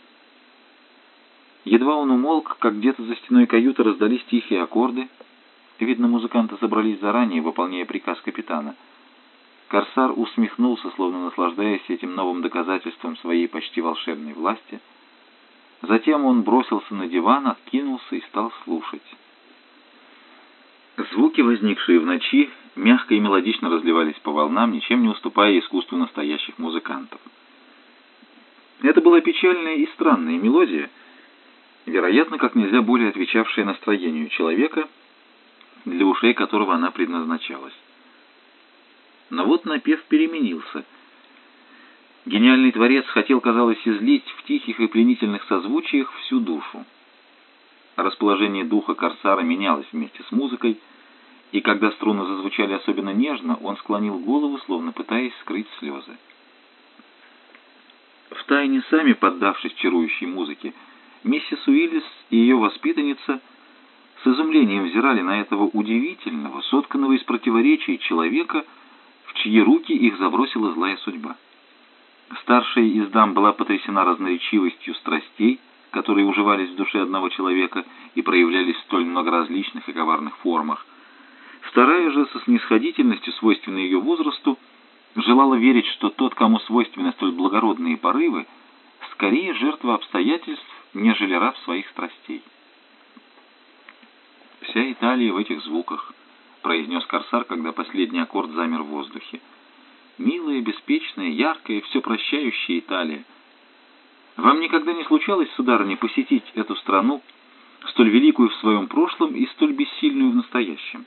Едва он умолк, как где-то за стеной каюты раздались тихие аккорды. Видно, музыканты собрались заранее, выполняя приказ капитана. Корсар усмехнулся, словно наслаждаясь этим новым доказательством своей почти волшебной власти. Затем он бросился на диван, откинулся и стал слушать. Звуки, возникшие в ночи, мягко и мелодично разливались по волнам, ничем не уступая искусству настоящих музыкантов. Это была печальная и странная мелодия, вероятно, как нельзя более отвечавшая настроению человека, для ушей которого она предназначалась. Но вот напев переменился. Гениальный творец хотел, казалось, излить в тихих и пленительных созвучиях всю душу. Расположение духа Корсара менялось вместе с музыкой, и когда струны зазвучали особенно нежно, он склонил голову, словно пытаясь скрыть слезы. Втайне сами поддавшись чарующей музыке, миссис Уиллис и ее воспитанница с изумлением взирали на этого удивительного, сотканного из противоречий человека, в чьи руки их забросила злая судьба. Старшая из дам была потрясена разноречивостью страстей, которые уживались в душе одного человека и проявлялись в столь многоразличных и коварных формах. Вторая же, со снисходительностью, свойственной ее возрасту, желала верить, что тот, кому свойственны столь благородные порывы, скорее жертва обстоятельств, нежели раб своих страстей. «Вся Италия в этих звуках», — произнес Корсар, когда последний аккорд замер в воздухе. «Милая, беспечная, яркая, все прощающая Италия. Вам никогда не случалось, сударыня, посетить эту страну, столь великую в своем прошлом и столь бессильную в настоящем?»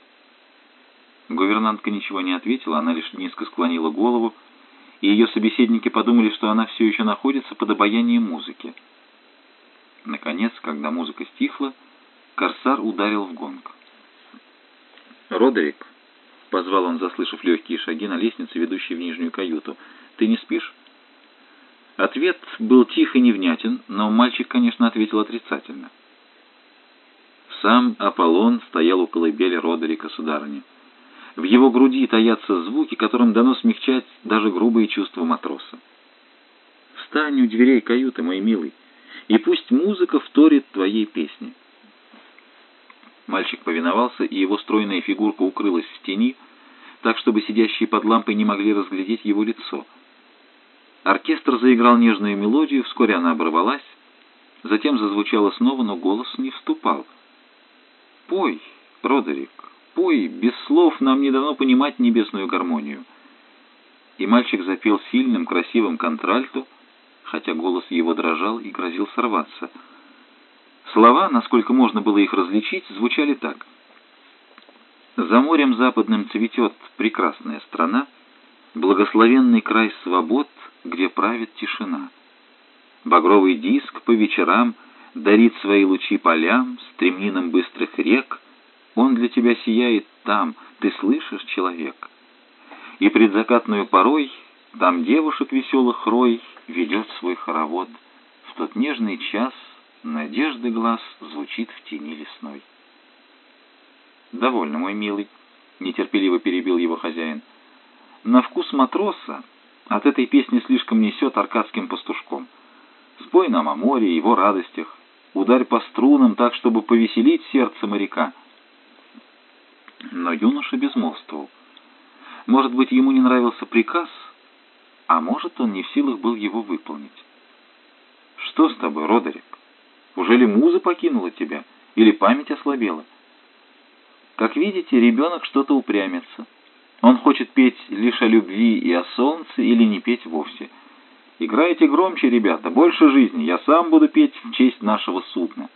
Гувернантка ничего не ответила, она лишь низко склонила голову, и ее собеседники подумали, что она все еще находится под обаянием музыки. Наконец, когда музыка стихла, Корсар ударил в гонг. «Родерик», — позвал он, заслышав легкие шаги на лестнице, ведущей в нижнюю каюту, — «ты не спишь?» Ответ был тих и невнятен, но мальчик, конечно, ответил отрицательно. Сам Аполлон стоял у колыбели Родерика, сударыня. В его груди таятся звуки, которым дано смягчать даже грубые чувства матроса. Встань у дверей каюты, мой милый, и пусть музыка вторит твоей песне. Мальчик повиновался, и его стройная фигурка укрылась в тени, так, чтобы сидящие под лампой не могли разглядеть его лицо. Оркестр заиграл нежную мелодию, вскоре она оборвалась, затем зазвучала снова, но голос не вступал. «Пой, Родерик, Пой, без слов нам не дано понимать небесную гармонию». И мальчик запел сильным, красивым контральто, хотя голос его дрожал и грозил сорваться. Слова, насколько можно было их различить, звучали так. «За морем западным цветет прекрасная страна, благословенный край свобод, где правит тишина. Багровый диск по вечерам дарит свои лучи полям, стремнинам быстрых рек, он для тебя сияет там, ты слышишь, человек? И предзакатную порой там девушек веселых рой ведет свой хоровод. В тот нежный час надежды глаз звучит в тени лесной. «Довольно, мой милый», — нетерпеливо перебил его хозяин. «На вкус матроса от этой песни слишком несет аркадским пастушком. Спой нам о море и его радостях, ударь по струнам так, чтобы повеселить сердце моряка». Но юноша безмолвствовал. Может быть, ему не нравился приказ, а может, он не в силах был его выполнить. «Что с тобой, Родерик? Уже ли муза покинула тебя? Или память ослабела?» Как видите, ребенок что-то упрямится. Он хочет петь лишь о любви и о солнце или не петь вовсе. Играйте громче, ребята, больше жизни. Я сам буду петь в честь нашего судна.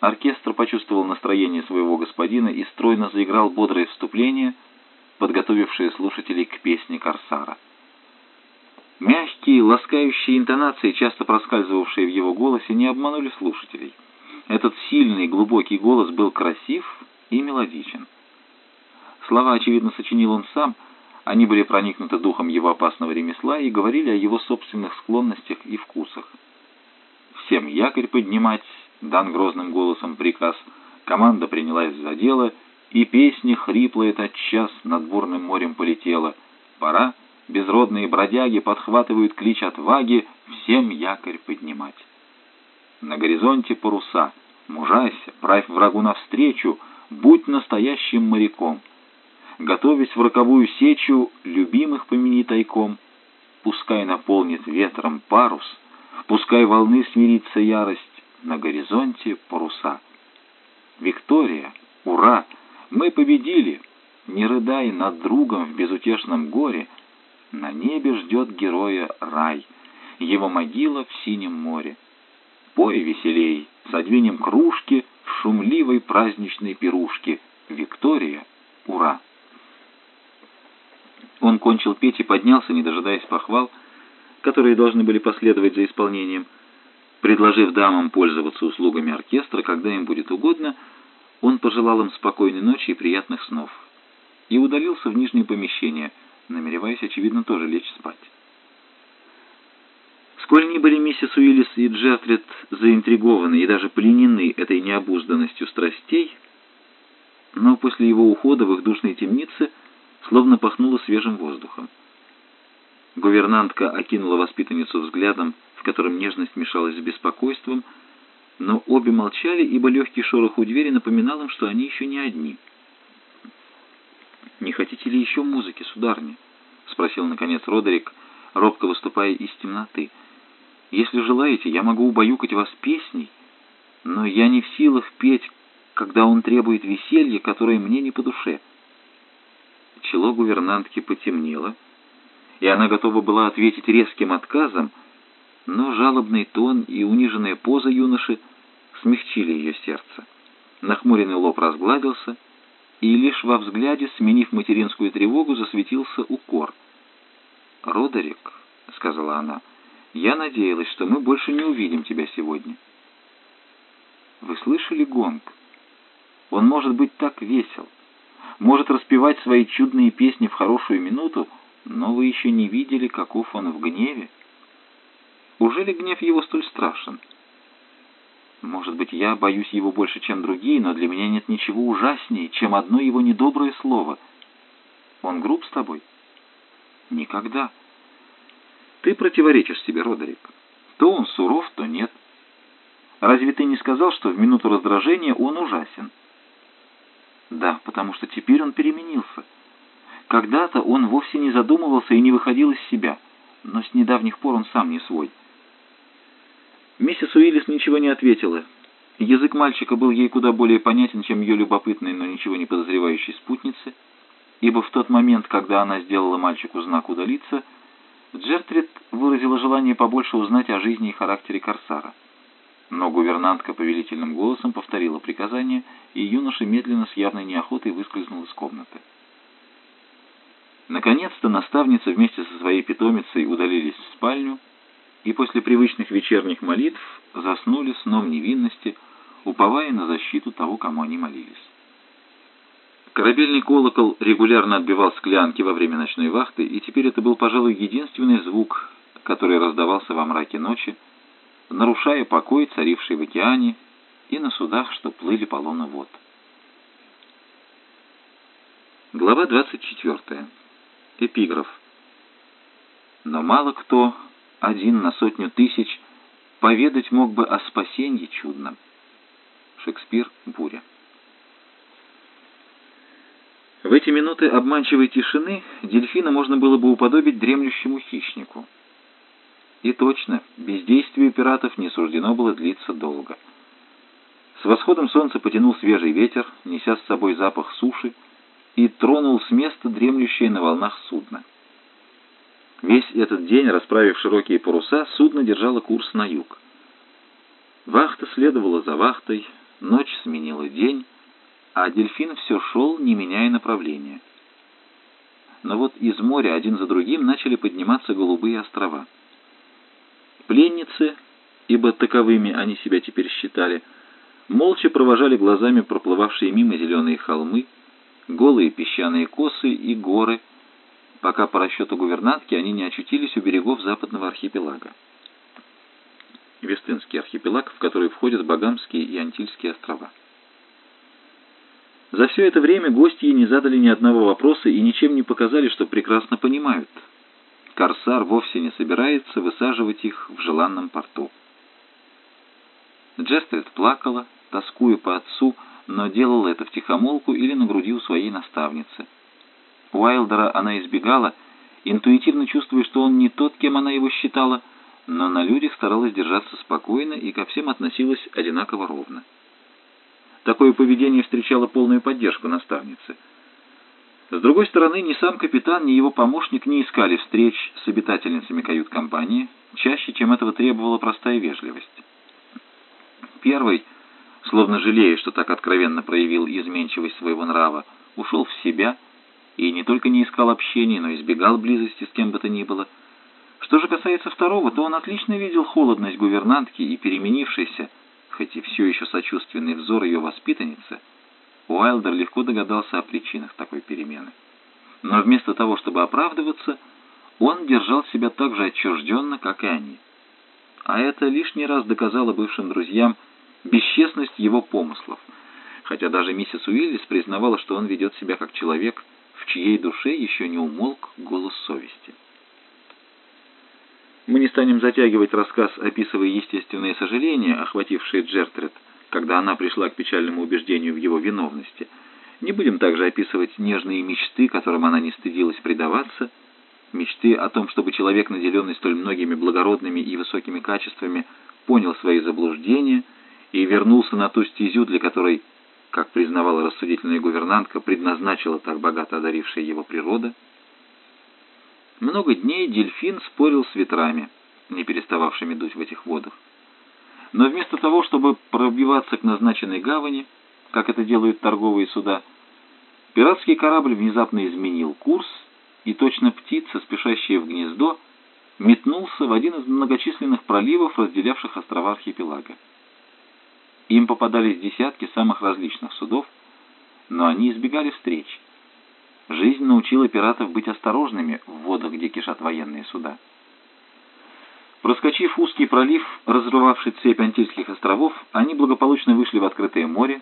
Оркестр почувствовал настроение своего господина и стройно заиграл бодрое вступление, подготовившее слушателей к песне Корсара. Мягкие, ласкающие интонации, часто проскальзывавшие в его голосе, не обманули слушателей. Этот сильный, глубокий голос был красив и мелодичен. Слова, очевидно, сочинил он сам, они были проникнуты духом его опасного ремесла и говорили о его собственных склонностях и вкусах. «Всем якорь поднимать, дан грозным голосом приказ. Команда принялась за дело, и песня хриплая тотчас над бурным морем полетела. Пора, безродные бродяги подхватывают клич отваги, всем якорь поднимать. На горизонте паруса, мужайся, правь врагу навстречу, будь настоящим моряком. готовясь в роковую сечу, любимых помяни тайком. Пускай наполнит ветром парус, пускай волны смирится ярость, на горизонте паруса. Виктория, ура! Мы победили! Не рыдай над другом в безутешном горе, на небе ждет героя рай, его могила в синем море. Пой веселей, содвинем кружки в шумливой праздничной пирушке. Виктория, ура! Он кончил петь и поднялся, не дожидаясь похвал, которые должны были последовать за исполнением. Предложив дамам пользоваться услугами оркестра, когда им будет угодно, он пожелал им спокойной ночи и приятных снов. И удалился в нижнее помещение, намереваясь, очевидно, тоже лечь спать. Сколь ни были миссис Уиллис и Джертрид заинтригованы и даже пленены этой необузданностью страстей, но после его ухода в их душной темнице словно пахнуло свежим воздухом. Гувернантка окинула воспитанницу взглядом, в котором нежность мешалась с беспокойством, но обе молчали, ибо легкий шорох у двери напоминал им, что они еще не одни. «Не хотите ли еще музыки, сударыня?» — спросил, наконец, Родерик, робко выступая из темноты. «Если желаете, я могу убаюкать вас песней, но я не в силах петь, когда он требует веселья, которое мне не по душе». Чело гувернантки потемнело, и она готова была ответить резким отказом, но жалобный тон и униженная поза юноши смягчили ее сердце. Нахмуренный лоб разгладился, и лишь во взгляде, сменив материнскую тревогу, засветился укор. «Родерик», — сказала она, — «я надеялась, что мы больше не увидим тебя сегодня». «Вы слышали гонг? Он может быть так весел, может распевать свои чудные песни в хорошую минуту, но вы еще не видели, каков он в гневе. Уже ли гнев его столь страшен?» Может быть, я боюсь его больше, чем другие, но для меня нет ничего ужаснее, чем одно его недоброе слово. Он груб с тобой? Никогда. Ты противоречишь себе, Родерик. То он суров, то нет. Разве ты не сказал, что в минуту раздражения он ужасен? Да, потому что теперь он переменился. Когда-то он вовсе не задумывался и не выходил из себя, но с недавних пор он сам не свой. Миссис Уиллис ничего не ответила. Язык мальчика был ей куда более понятен, чем ее любопытной, но ничего не подозревающей спутнице, ибо в тот момент, когда она сделала мальчику знак удалиться, Джертрид выразила желание побольше узнать о жизни и характере Корсара. Но гувернантка повелительным голосом повторила приказание, и юноша медленно с явной неохотой выскользнул из комнаты. Наконец-то наставница вместе со своей питомицей удалились в спальню, и после привычных вечерних молитв заснули сном невинности, уповая на защиту того, кому они молились. Корабельный колокол регулярно отбивал склянки во время ночной вахты, и теперь это был, пожалуй, единственный звук, который раздавался во мраке ночи, нарушая покой, царивший в океане, и на судах, что плыли по лону вод. Глава 24. Эпиграф. Но мало кто один на сотню тысяч, поведать мог бы о спасении чудном. Шекспир «Буря». В эти минуты обманчивой тишины дельфина можно было бы уподобить дремлющему хищнику. И точно, бездействию пиратов не суждено было длиться долго. С восходом солнца потянул свежий ветер, неся с собой запах суши, и тронул с места дремлющее на волнах судно. Весь этот день, расправив широкие паруса, судно держало курс на юг. Вахта следовала за вахтой, ночь сменила день, а дельфин все шел, не меняя направления. Но вот из моря один за другим начали подниматься голубые острова. Пленницы, ибо таковыми они себя теперь считали, молча провожали глазами проплывавшие мимо зеленые холмы, голые песчаные косы и горы, пока по расчету гувернантки они не очутились у берегов западного архипелага. Вестынский архипелаг, в который входят Багамские и Антильские острова. За все это время гости не задали ни одного вопроса и ничем не показали, что прекрасно понимают. Корсар вовсе не собирается высаживать их в желанном порту. Джестрид плакала, тоскуя по отцу, но делала это втихомолку или на груди у своей наставницы – Уайлдера она избегала, интуитивно чувствуя, что он не тот, кем она его считала, но на людях старалась держаться спокойно и ко всем относилась одинаково ровно. Такое поведение встречало полную поддержку наставницы. С другой стороны, ни сам капитан, ни его помощник не искали встреч с обитательницами кают-компании, чаще, чем этого требовала простая вежливость. Первый, словно жалея, что так откровенно проявил изменчивость своего нрава, ушел в себя и не только не искал общения, но избегал близости с кем бы то ни было. Что же касается второго, то он отлично видел холодность гувернантки и переменившийся, хоть и все еще сочувственный взор ее воспитанницы, Уайлдер легко догадался о причинах такой перемены. Но вместо того, чтобы оправдываться, он держал себя так же отчужденно, как и они. А это лишний раз доказало бывшим друзьям бесчестность его помыслов, хотя даже миссис Уиллис признавала, что он ведет себя как человек, чьей душе еще не умолк голос совести. Мы не станем затягивать рассказ, описывая естественные сожаления, охватившие Джертред, когда она пришла к печальному убеждению в его виновности. Не будем также описывать нежные мечты, которым она не стыдилась предаваться, мечты о том, чтобы человек, наделенный столь многими благородными и высокими качествами, понял свои заблуждения и вернулся на ту стезю, для которой, как признавала рассудительная гувернантка, предназначила так богато одарившая его природа. Много дней дельфин спорил с ветрами, не перестававшими дуть в этих водах. Но вместо того, чтобы пробиваться к назначенной гавани, как это делают торговые суда, пиратский корабль внезапно изменил курс, и точно птица, спешащая в гнездо, метнулся в один из многочисленных проливов, разделявших острова архипелага. Им попадались десятки самых различных судов, но они избегали встреч. Жизнь научила пиратов быть осторожными в водах, где кишат военные суда. Проскочив узкий пролив, разрывавший цепь Антильских островов, они благополучно вышли в открытое море,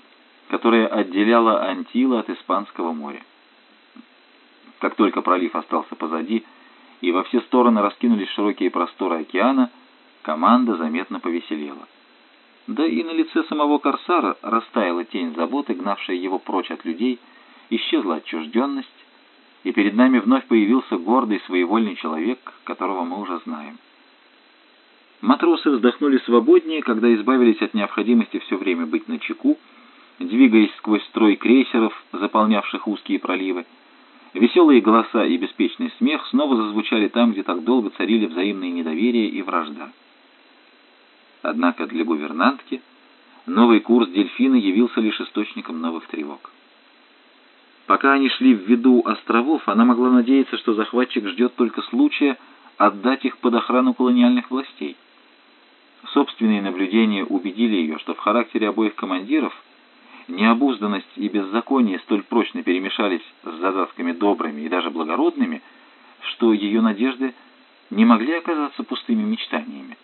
которое отделяло Антила от Испанского моря. Как только пролив остался позади, и во все стороны раскинулись широкие просторы океана, команда заметно повеселела. Да и на лице самого Корсара растаяла тень заботы, гнавшая его прочь от людей, исчезла отчужденность, и перед нами вновь появился гордый своевольный человек, которого мы уже знаем. Матросы вздохнули свободнее, когда избавились от необходимости все время быть на чеку, двигаясь сквозь строй крейсеров, заполнявших узкие проливы. Веселые голоса и беспечный смех снова зазвучали там, где так долго царили взаимные недоверие и вражда. Однако для гувернантки новый курс дельфина явился лишь источником новых тревог. Пока они шли в виду островов, она могла надеяться, что захватчик ждет только случая отдать их под охрану колониальных властей. Собственные наблюдения убедили ее, что в характере обоих командиров необузданность и беззаконие столь прочно перемешались с задатками добрыми и даже благородными, что ее надежды не могли оказаться пустыми мечтаниями.